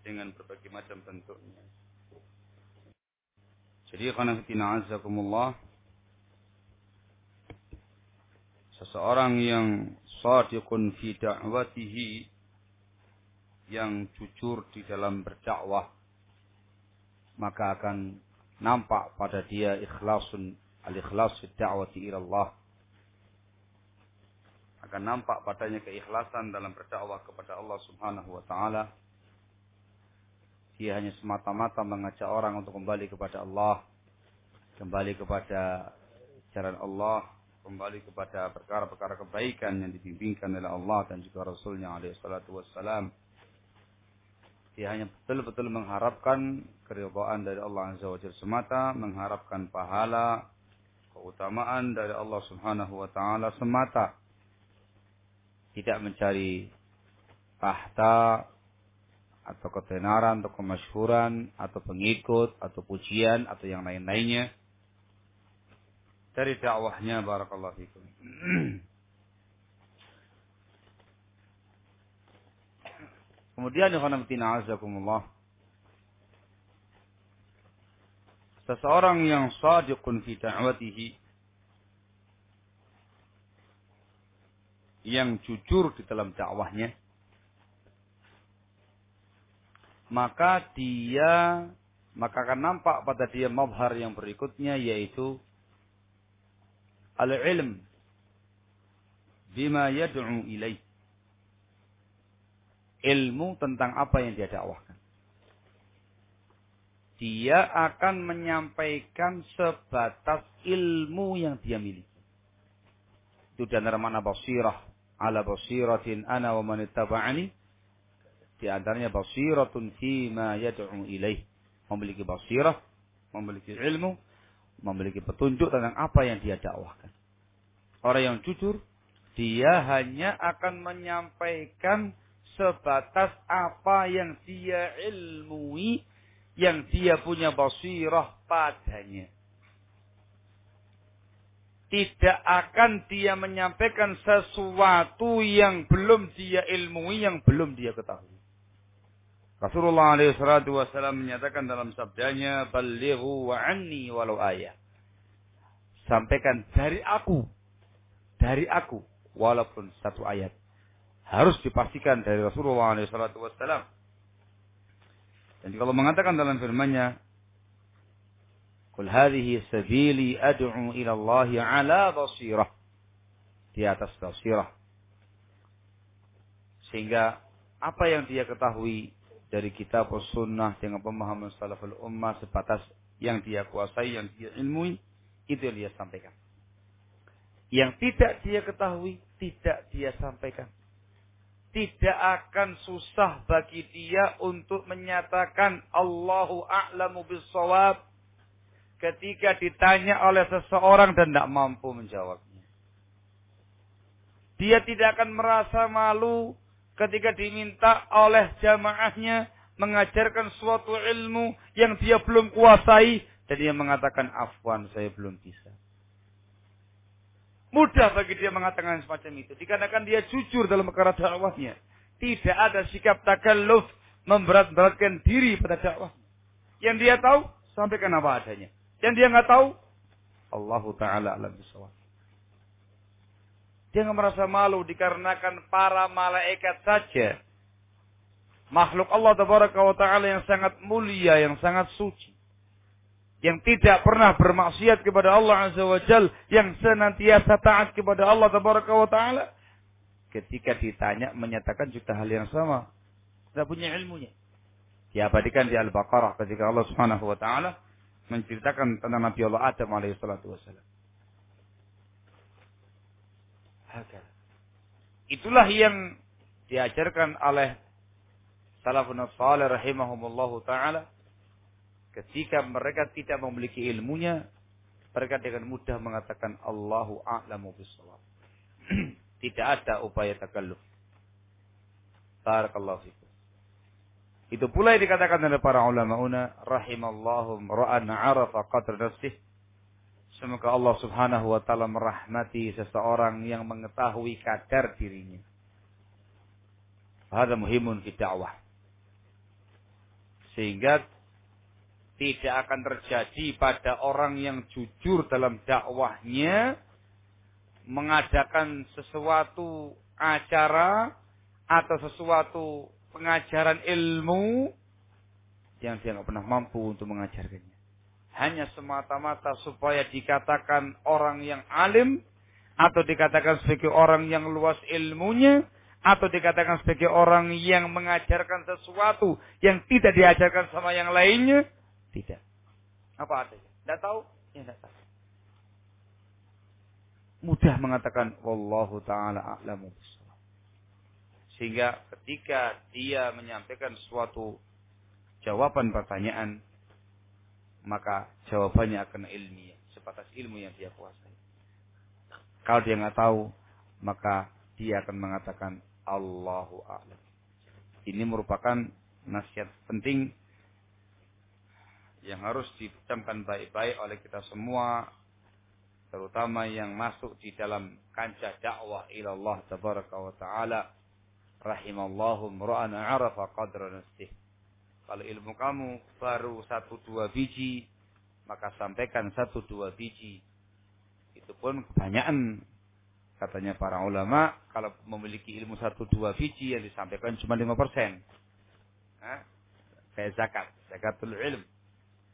dengan berbagai macam bentuknya. Jadi karena fitina azakumullah seseorang yang sadiqun fi da'watihi yang jujur di dalam berdakwah maka akan nampak pada dia ikhlasun al-ikhlas fi da'wati ila Allah akan nampak padanya keikhlasan dalam berdakwah kepada Allah Subhanahu wa taala dia hanya semata-mata mengajak orang untuk kembali kepada Allah, kembali kepada jalan Allah, kembali kepada perkara-perkara kebaikan yang dibimbingkan oleh Allah dan juga Rasulnya alaihi salatu wassalam. Dia hanya betul-betul mengharapkan keridhaan dari Allah Azza wa Jalla semata, mengharapkan pahala, keutamaan dari Allah Subhanahu wa taala semata. Tidak mencari tahta atau ketenaran atau kemasyhuran atau pengikut atau pujian atau yang lain-lainnya dari dakwahnya barakallahu fikum. Kemudian ikhwanatina azakumullah seseorang yang sadiqun fi da'watihi yang jujur di dalam dakwahnya maka dia maka akan nampak pada dia mabhar yang berikutnya yaitu al-ilm bima yad'u ilaih. Ilmu tentang apa yang dia dakwahkan. Dia akan menyampaikan sebatas ilmu yang dia miliki. Itu di antara mana basirah ala basiratin ana wa man ittaba'ani di antaranya basiratun ma yad'u ilaih. Memiliki basirah, memiliki ilmu, memiliki petunjuk tentang apa yang dia dakwahkan. Orang yang jujur, dia hanya akan menyampaikan sebatas apa yang dia ilmui, yang dia punya basirah padanya. Tidak akan dia menyampaikan sesuatu yang belum dia ilmui, yang belum dia ketahui. Rasulullah SAW menyatakan dalam sabdanya, Balighu wa anni walau ayat. Sampaikan dari aku dari aku walaupun satu ayat. Harus dipastikan dari Rasulullah SAW. Dan kalau mengatakan dalam firman-Nya, "Qul hadhihi sabili ad'u ila Allah 'ala basirah." Di atas basirah. Sehingga apa yang dia ketahui dari kitab sunnah dengan pemahaman salaful ummah sebatas yang dia kuasai, yang dia ilmui, itu yang dia sampaikan. Yang tidak dia ketahui, tidak dia sampaikan. Tidak akan susah bagi dia untuk menyatakan Allahu a'lamu bisawab ketika ditanya oleh seseorang dan tidak mampu menjawabnya. Dia tidak akan merasa malu ketika diminta oleh jamaahnya mengajarkan suatu ilmu yang dia belum kuasai dan dia mengatakan afwan saya belum bisa. Mudah bagi dia mengatakan semacam itu. Dikarenakan dia jujur dalam perkara dakwahnya. Tidak ada sikap takalluf memberat-beratkan diri pada dakwah. Yang dia tahu, sampaikan apa adanya. Yang dia nggak tahu, Allah Ta'ala alam bisawab. Dia nggak merasa malu dikarenakan para malaikat saja. Makhluk Allah Ta'ala yang sangat mulia, yang sangat suci yang tidak pernah bermaksiat kepada Allah Azza wa Jal, yang senantiasa taat kepada Allah Ta'ala, ketika ditanya menyatakan juga hal yang sama. Tidak punya ilmunya. Diabadikan di Al-Baqarah ketika Allah Subhanahu wa Ta'ala menceritakan tentang Nabi Allah Adam alaihi salatu wassalam. Itulah yang diajarkan oleh salafun salih rahimahumullahu taala Ketika mereka tidak memiliki ilmunya, mereka dengan mudah mengatakan Allahu a'lamu bissawab. tidak ada upaya takalluf. Barakallahu fikum. Itu pula yang dikatakan oleh para ulama una rahimallahu ra'an arafa qadr nafsih. Semoga Allah Subhanahu wa taala merahmati seseorang yang mengetahui kadar dirinya. Hada muhimun fi dakwah. Sehingga tidak akan terjadi pada orang yang jujur dalam dakwahnya mengadakan sesuatu acara atau sesuatu pengajaran ilmu yang dia nggak pernah mampu untuk mengajarkannya. Hanya semata-mata supaya dikatakan orang yang alim atau dikatakan sebagai orang yang luas ilmunya atau dikatakan sebagai orang yang mengajarkan sesuatu yang tidak diajarkan sama yang lainnya tidak. Apa artinya? Tidak tahu? Ya tidak tahu. Mudah mengatakan Wallahu ta'ala a'lamu Sehingga ketika dia menyampaikan suatu jawaban pertanyaan, maka jawabannya akan ilmiah, sebatas ilmu yang dia kuasai. Kalau dia nggak tahu, maka dia akan mengatakan Allahu a'lam. Ini merupakan nasihat penting yang harus dicamkan baik-baik oleh kita semua terutama yang masuk di dalam kancah dakwah ila Allah tabaraka wa taala rahimallahu mra'an arafa qadra nafsih kalau ilmu kamu baru satu dua biji maka sampaikan satu dua biji. Itu pun kebanyakan katanya para ulama kalau memiliki ilmu satu dua biji yang disampaikan cuma lima persen. Kayak zakat zakatul ilm.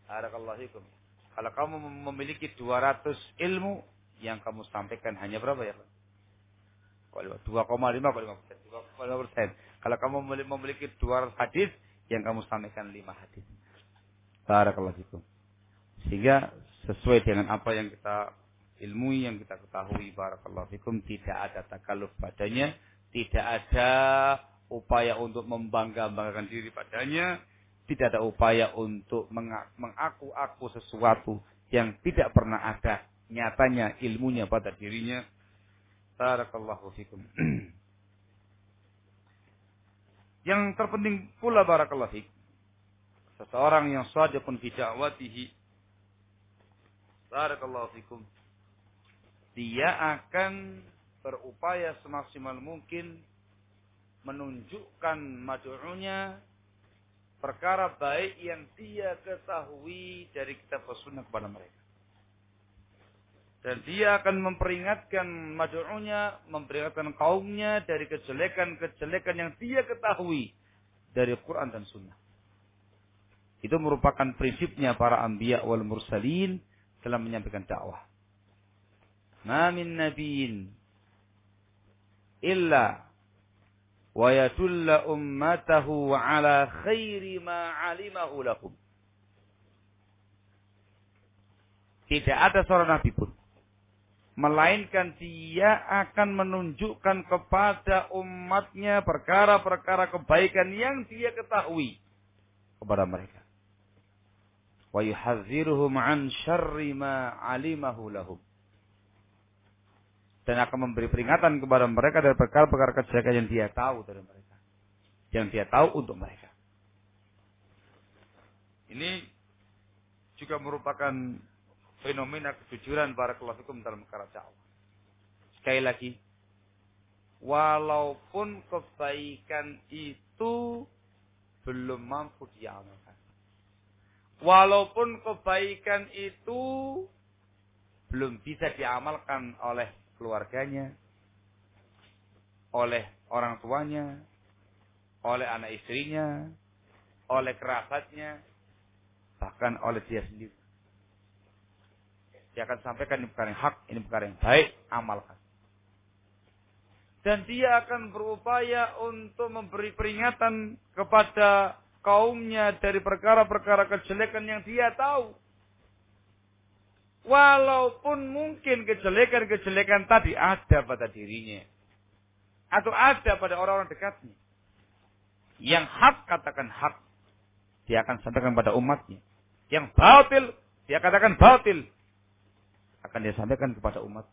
Barakallahu fikum. Kalau kamu memiliki 200 ilmu yang kamu sampaikan hanya berapa ya? 2,5 persen. 2,5 persen. Kalau kamu memiliki 200 hadis yang kamu sampaikan 5 hadis. Barakallahu fikum. Sehingga sesuai dengan apa yang kita ilmui, yang kita ketahui. Barakallahu fikum. Tidak ada takaluf padanya. Tidak ada upaya untuk membangga-banggakan diri padanya tidak ada upaya untuk mengaku-aku sesuatu yang tidak pernah ada nyatanya ilmunya pada dirinya. Barakallahu fikum. yang terpenting pula barakallahu fikum. Seseorang yang sadiqun fi da'watihi. Barakallahu fikum. Dia akan berupaya semaksimal mungkin menunjukkan madu'unya perkara baik yang dia ketahui dari kitab sunnah kepada mereka. Dan dia akan memperingatkan madu'unya, memperingatkan kaumnya dari kejelekan-kejelekan yang dia ketahui dari Quran dan Sunnah. Itu merupakan prinsipnya para anbiya wal mursalin dalam menyampaikan dakwah. Ma min nabiyin illa wa ummatahu ala khairi ma alimahu lahum. Tidak ada seorang nabi pun melainkan dia akan menunjukkan kepada umatnya perkara-perkara kebaikan yang dia ketahui kepada mereka. Wa yuhadziruhum an syarri ma alimahu lahum. Dan akan memberi peringatan kepada mereka dari perkara-perkara kejelekan yang dia tahu dari mereka. Yang dia tahu untuk mereka. Ini juga merupakan fenomena kejujuran para fikum dalam perkara dakwah. Sekali lagi, walaupun kebaikan itu belum mampu diamalkan. Walaupun kebaikan itu belum bisa diamalkan oleh keluarganya, oleh orang tuanya, oleh anak istrinya, oleh kerabatnya, bahkan oleh dia sendiri. Dia akan sampaikan ini perkara yang hak, ini perkara yang baik, amalkan. Dan dia akan berupaya untuk memberi peringatan kepada kaumnya dari perkara-perkara kejelekan yang dia tahu. Walaupun mungkin kejelekan-kejelekan tadi ada pada dirinya. Atau ada pada orang-orang dekatnya. Yang hak katakan hak. Dia akan sampaikan pada umatnya. Yang batil, dia katakan batil akan dia sampaikan kepada umat.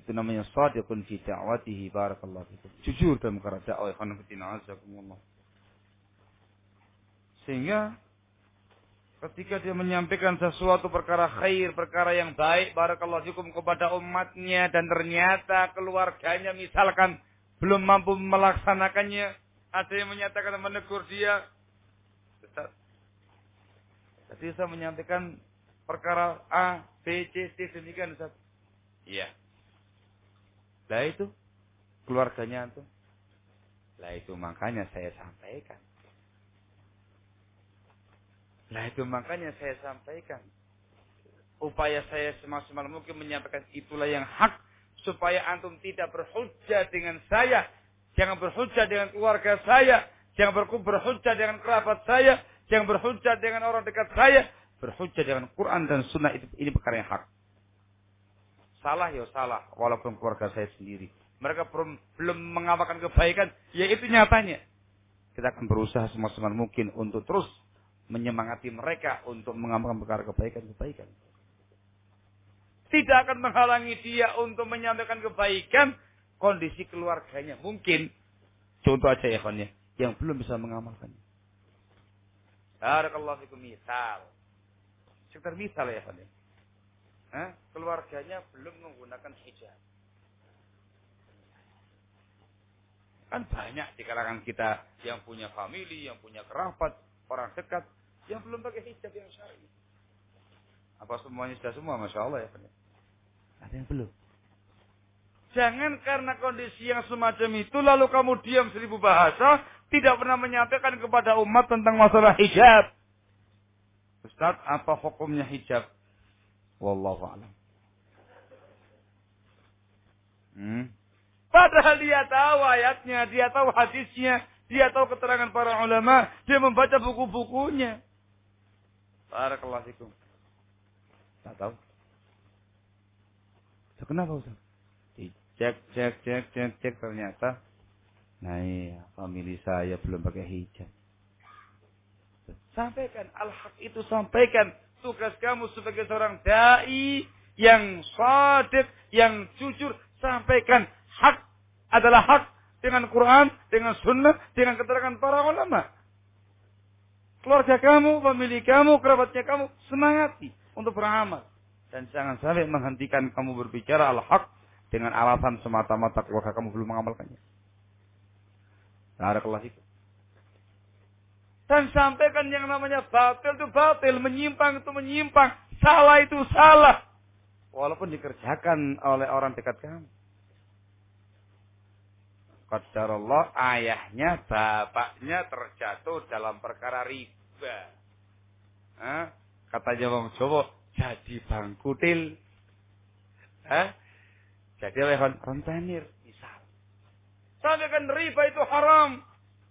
Itu namanya sadiqun fi da'watihi barakallahu fikum. Jujur dalam perkara dakwah ikhwan fillah azakumullah. Sehingga ketika dia menyampaikan sesuatu perkara khair, perkara yang baik barakallahu fikum kepada umatnya dan ternyata keluarganya misalkan belum mampu melaksanakannya, ada yang menyatakan menegur dia. Ustaz, tadi saya menyampaikan perkara A, B, C, D demikian Ustaz. Iya. Lah itu keluarganya itu. Lah itu makanya saya sampaikan. Lah itu makanya saya sampaikan. Upaya saya semaksimal mungkin menyampaikan itulah yang hak supaya antum tidak berhujjah dengan saya, jangan berhujjah dengan keluarga saya, jangan berhujjah dengan kerabat saya, jangan berhujjah dengan orang dekat saya, berhujjah dengan Quran dan Sunnah itu ini perkara yang hak. Salah ya salah, walaupun keluarga saya sendiri. Mereka belum, mengamalkan kebaikan, ya itu nyatanya. Kita akan berusaha semaksimal mungkin untuk terus menyemangati mereka untuk mengamalkan perkara kebaikan-kebaikan. Tidak akan menghalangi dia untuk menyampaikan kebaikan kondisi keluarganya. Mungkin, contoh aja ya yang belum bisa mengamalkannya. Barakallahu fikum misal. Sekitar misal ya Pak. Hah? Keluarganya belum menggunakan hijab. Kan banyak di kalangan kita yang punya family, yang punya kerabat, orang dekat, yang belum pakai hijab yang syar'i. Apa semuanya sudah semua, Masya Allah ya Pak? Ada yang belum. Jangan karena kondisi yang semacam itu lalu kamu diam seribu bahasa, tidak pernah menyampaikan kepada umat tentang masalah hijab. Ustaz, apa hukumnya hijab? Wallahu a'lam. Hmm. Padahal dia tahu ayatnya, dia tahu hadisnya, dia tahu keterangan para ulama, dia membaca buku-bukunya. Barakallahu. Tak tahu. So, kenapa Ustaz? Cek, cek, cek, cek, cek ternyata. Nah iya, family saya belum pakai hijab. Sampaikan al-haq itu sampaikan. Tugas kamu sebagai seorang dai yang sadiq, yang jujur, sampaikan hak adalah hak dengan Quran, dengan sunnah, dengan keterangan para ulama. Keluarga kamu, pemilik kamu, kerabatnya kamu, semangati untuk beramal. Dan jangan sampai menghentikan kamu berbicara al-haq dengan alasan semata-mata keluarga kamu belum mengamalkannya. Nah, ada kelas itu. Dan sampaikan yang namanya batil itu batil, menyimpang itu menyimpang, salah itu salah. walaupun dikerjakan oleh orang dekat kamu. Allah ayahnya, bapaknya terjatuh dalam perkara riba. Hah? Katanya wong Jawa, jadi bangkutil. Hah? Jadi oleh rentenir, misal. Sampaikan riba itu haram.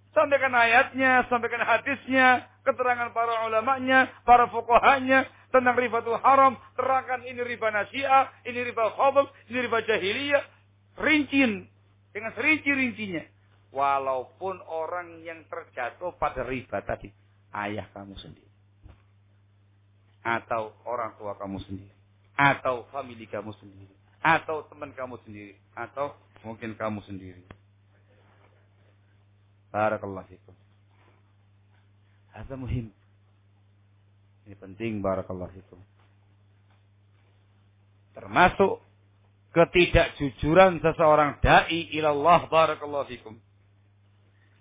Sampaikan ayatnya, sampaikan hadisnya, keterangan para ulamanya, para fukuhanya tentang riba itu haram. Terangkan ini riba nasiah, ini riba khobab, ini riba jahiliyah. Rincin dengan serinci-rincinya. Walaupun orang yang terjatuh pada riba tadi. Ayah kamu sendiri. Atau orang tua kamu sendiri. Atau famili kamu sendiri. Atau teman kamu sendiri. Atau mungkin kamu sendiri. Barakallah fikum. Ada muhim. Ini penting barakallah fikum. Termasuk ketidakjujuran seseorang dai ilallah barakallahu fikum.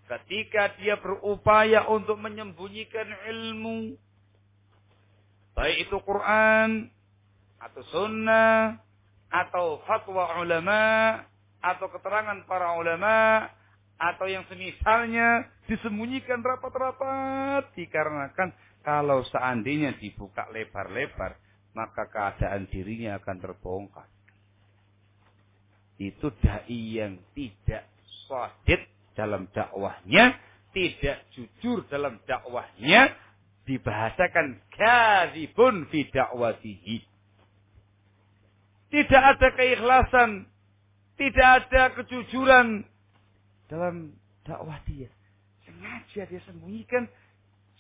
Ketika dia berupaya untuk menyembunyikan ilmu, baik itu Quran atau sunnah atau fatwa ulama atau keterangan para ulama atau yang semisalnya disembunyikan rapat-rapat dikarenakan kalau seandainya dibuka lebar-lebar maka keadaan dirinya akan terbongkar itu dai yang tidak sadid dalam dakwahnya, tidak jujur dalam dakwahnya, dibahasakan kadzibun fi dakwatihi. Tidak ada keikhlasan, tidak ada kejujuran dalam dakwah dia. Sengaja dia sembunyikan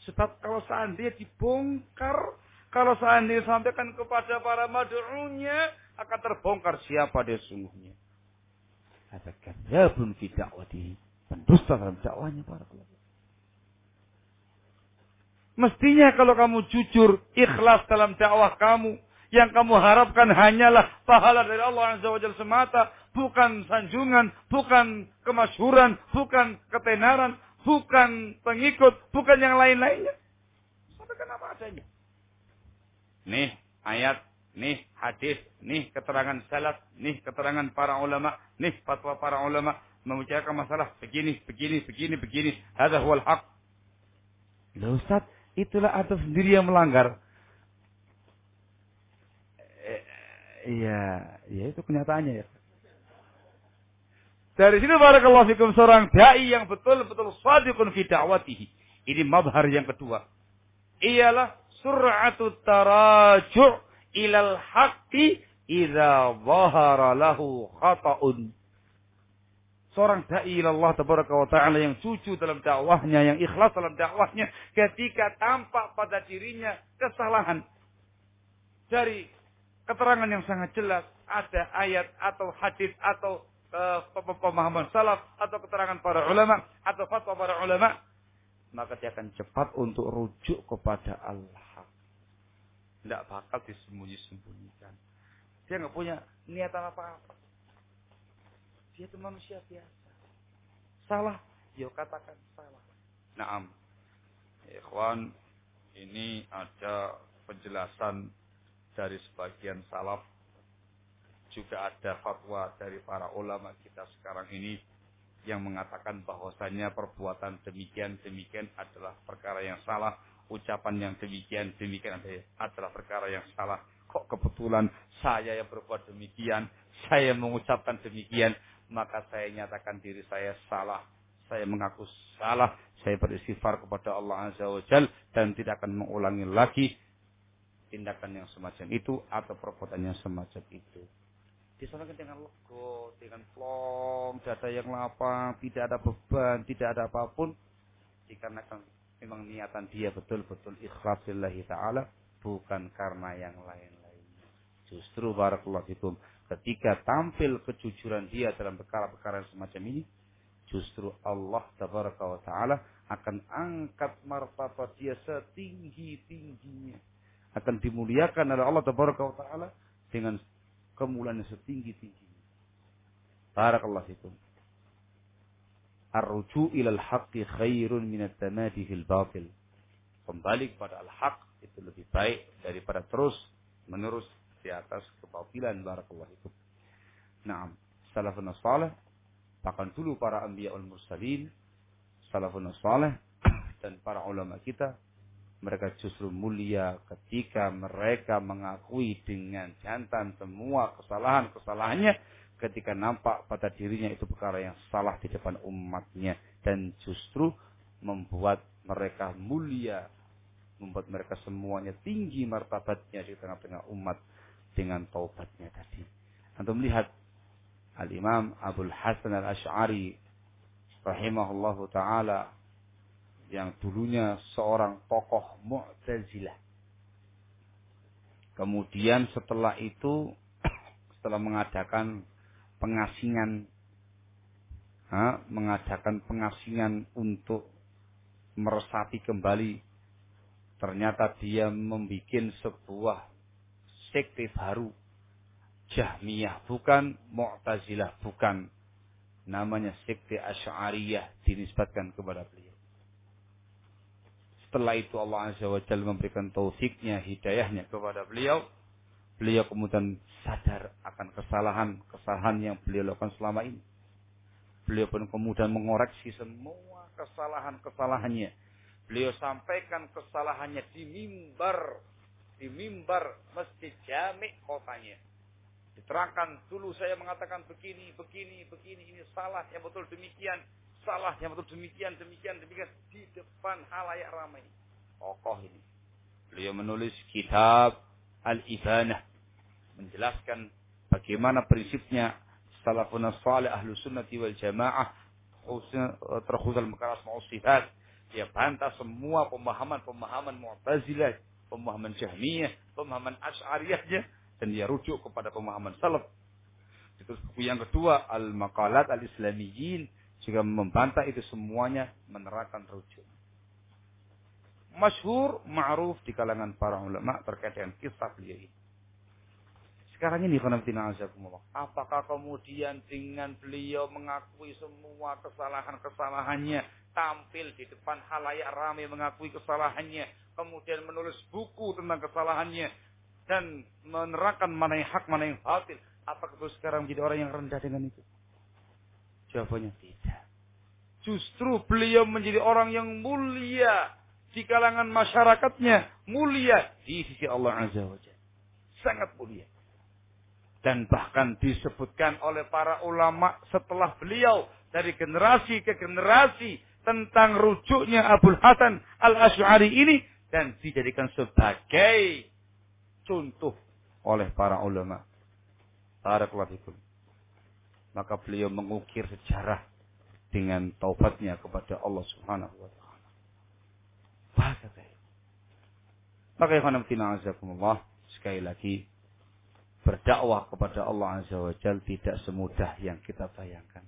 sebab kalau seandainya dibongkar, kalau seandainya disampaikan kepada para mad'unya, akan terbongkar siapa dia sungguhnya. Ada kadzabun fi da'watihi. Pendusta dalam dakwahnya para ulama. Mestinya kalau kamu jujur, ikhlas dalam dakwah kamu, yang kamu harapkan hanyalah pahala dari Allah Azza wa Jalla semata, bukan sanjungan, bukan kemasyhuran, bukan ketenaran, bukan pengikut, bukan yang lain-lainnya. Sampaikan apa adanya. Nih, ayat nih hadis, nih keterangan salaf, nih keterangan para ulama, nih fatwa para ulama membicarakan masalah begini, begini, begini, begini. Ada huwal haq. Loh Ustaz, itulah atau sendiri yang melanggar. Eh, iya, ya itu kenyataannya ya. Dari sini barakallahu fikum seorang dai yang betul-betul sadiqun fi da'watihi. Ini mabhar yang kedua. Ialah sur'atu tarajuk ilal haqqi idza dhahara lahu khata'un. Seorang dai Allah tabaraka wa taala yang jujur dalam dakwahnya, yang ikhlas dalam dakwahnya ketika tampak pada dirinya kesalahan dari keterangan yang sangat jelas ada ayat atau hadis atau pemahaman salaf atau keterangan para ulama atau fatwa para ulama maka dia akan cepat untuk rujuk kepada Allah tidak bakal disembunyi-sembunyikan. Dia nggak punya niatan apa-apa. Dia itu manusia biasa. Salah, dia katakan salah. Naam. Ikhwan, ini ada penjelasan dari sebagian salaf. Juga ada fatwa dari para ulama kita sekarang ini yang mengatakan bahwasannya perbuatan demikian-demikian adalah perkara yang salah ucapan yang demikian demikian adalah perkara yang salah. Kok kebetulan saya yang berbuat demikian, saya mengucapkan demikian, maka saya nyatakan diri saya salah. Saya mengaku salah, saya beristighfar kepada Allah Azza wa Jal dan tidak akan mengulangi lagi tindakan yang semacam itu atau perbuatan yang semacam itu. Disampaikan dengan logo, dengan plong, tidak ada yang lapang, tidak ada beban, tidak ada apa pun. Dikarenakan memang niatan dia betul-betul ikhlas ta'ala bukan karena yang lain-lainnya. Justru barakallahu fikum ketika tampil kejujuran dia dalam perkara-perkara semacam ini justru Allah tabaraka taala akan angkat martabat dia setinggi-tingginya akan dimuliakan oleh Allah taala dengan kemuliaan setinggi-tingginya. Barakallahu fikum. Ar-ruju ilal haqqi khairun minat tamadi fil batil. Kembali kepada al-haq itu lebih baik daripada terus menerus di atas kebatilan barakallahu itu. Nah, salafun salih bahkan dulu para anbiya ul mursalin, salafun salih dan para ulama kita mereka justru mulia ketika mereka mengakui dengan jantan semua kesalahan-kesalahannya ketika nampak pada dirinya itu perkara yang salah di depan umatnya dan justru membuat mereka mulia membuat mereka semuanya tinggi martabatnya di tengah-tengah umat dengan taubatnya tadi. Anda melihat Al-Imam Abdul Hasan Al-Ash'ari rahimahullahu taala yang dulunya seorang tokoh Mu'tazilah. Kemudian setelah itu setelah mengadakan pengasingan ha, mengadakan pengasingan untuk meresapi kembali ternyata dia membuat sebuah sekte baru Jahmiyah. Bukan Mu'tazilah bukan. Namanya sekte Asy'ariyah dinisbatkan kepada beliau setelah itu Allah Azza wa Jalla memberikan taufiknya, hidayahnya kepada beliau. Beliau kemudian sadar akan kesalahan-kesalahan yang beliau lakukan selama ini. Beliau pun kemudian mengoreksi semua kesalahan-kesalahannya. Beliau sampaikan kesalahannya di mimbar, di mimbar masjid jamik kotanya. Diterangkan dulu saya mengatakan begini, begini, begini, ini salah, yang betul demikian salah yang betul demikian, demikian, demikian di depan halayak ramai. Tokoh ini. Beliau menulis kitab Al-Ibanah. Menjelaskan bagaimana prinsipnya salafun salih ahlu sunnati wal jamaah terkhusus makaras ma'usifat. Dia bantah semua pemahaman-pemahaman Mu'tazilah, pemahaman Jahmiyah, pemahaman Asy'ariyahnya dan dia rujuk kepada pemahaman salaf. Itu buku yang kedua, Al-Maqalat Al-Islamiyyin jika membantah itu semuanya menerangkan rujuk. Masyhur, ma'ruf di kalangan para ulama terkait dengan kisah beliau ini. Sekarang ini apakah kemudian dengan beliau mengakui semua kesalahan-kesalahannya, tampil di depan halayak ramai mengakui kesalahannya, kemudian menulis buku tentang kesalahannya, dan menerangkan mana yang hak, mana yang batil. Apakah sekarang menjadi orang yang rendah dengan itu? Jawabannya tidak. Justru beliau menjadi orang yang mulia di kalangan masyarakatnya, mulia di sisi Allah Azza wa Jalla. Sangat mulia. Dan bahkan disebutkan oleh para ulama setelah beliau dari generasi ke generasi tentang rujuknya Abdul Hasan Al-Asy'ari ini dan dijadikan sebagai contoh oleh para ulama. Barakallahu maka beliau mengukir sejarah dengan taubatnya kepada Allah Subhanahu wa taala. Maka ikhwan azakumullah sekali lagi berdakwah kepada Allah Azza wa tidak semudah yang kita bayangkan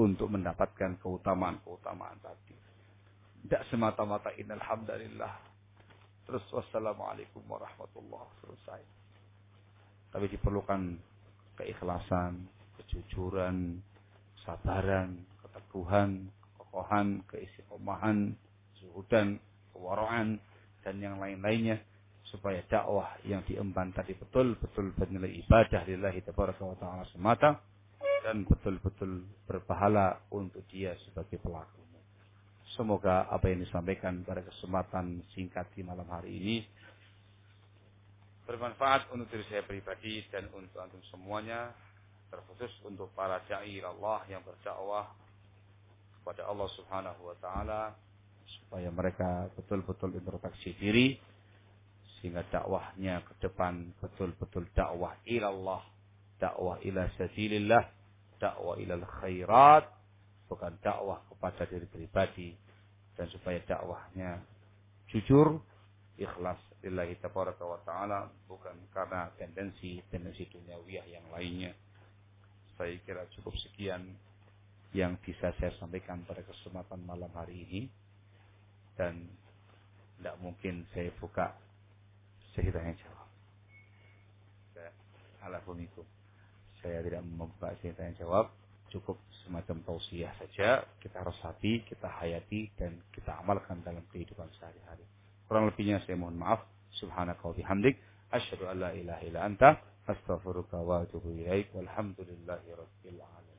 untuk mendapatkan keutamaan-keutamaan tadi. Tidak semata-mata innalhamdulillah. Terus wassalamualaikum warahmatullahi selesai. Tapi diperlukan keikhlasan, kejujuran, sabaran, keteguhan, kekokohan, keistiqomahan, zuhudan, kewaraan, dan yang lain-lainnya supaya dakwah yang diemban tadi betul-betul bernilai ibadah lillahi tabaraka wa ta'ala semata dan betul-betul berpahala untuk dia sebagai pelaku. Semoga apa yang disampaikan pada kesempatan singkat di malam hari ini bermanfaat untuk diri saya pribadi dan untuk antum semuanya terkhusus untuk para dai Allah yang berdakwah kepada Allah Subhanahu wa taala supaya mereka betul-betul introspeksi diri sehingga dakwahnya ke depan betul-betul dakwah ilallah, dakwah ila sabilillah, dakwah ilal khairat, bukan dakwah kepada diri pribadi dan supaya dakwahnya jujur, ikhlas lillahi tabaraka wa taala bukan karena tendensi-tendensi duniawiyah yang lainnya saya kira cukup sekian yang bisa saya sampaikan pada kesempatan malam hari ini dan tidak mungkin saya buka saya tanya jawab. Itu Saya tidak membuka saya tanya jawab. Cukup semacam tausiah saja. Kita harus hati, kita hayati, dan kita amalkan dalam kehidupan sehari-hari. Kurang lebihnya saya mohon maaf. Subhanaka wa bihamdik. Asyhadu an la ilaha illa anta astaghfiruka wa atubu ilaik. Walhamdulillahi rabbil alamin.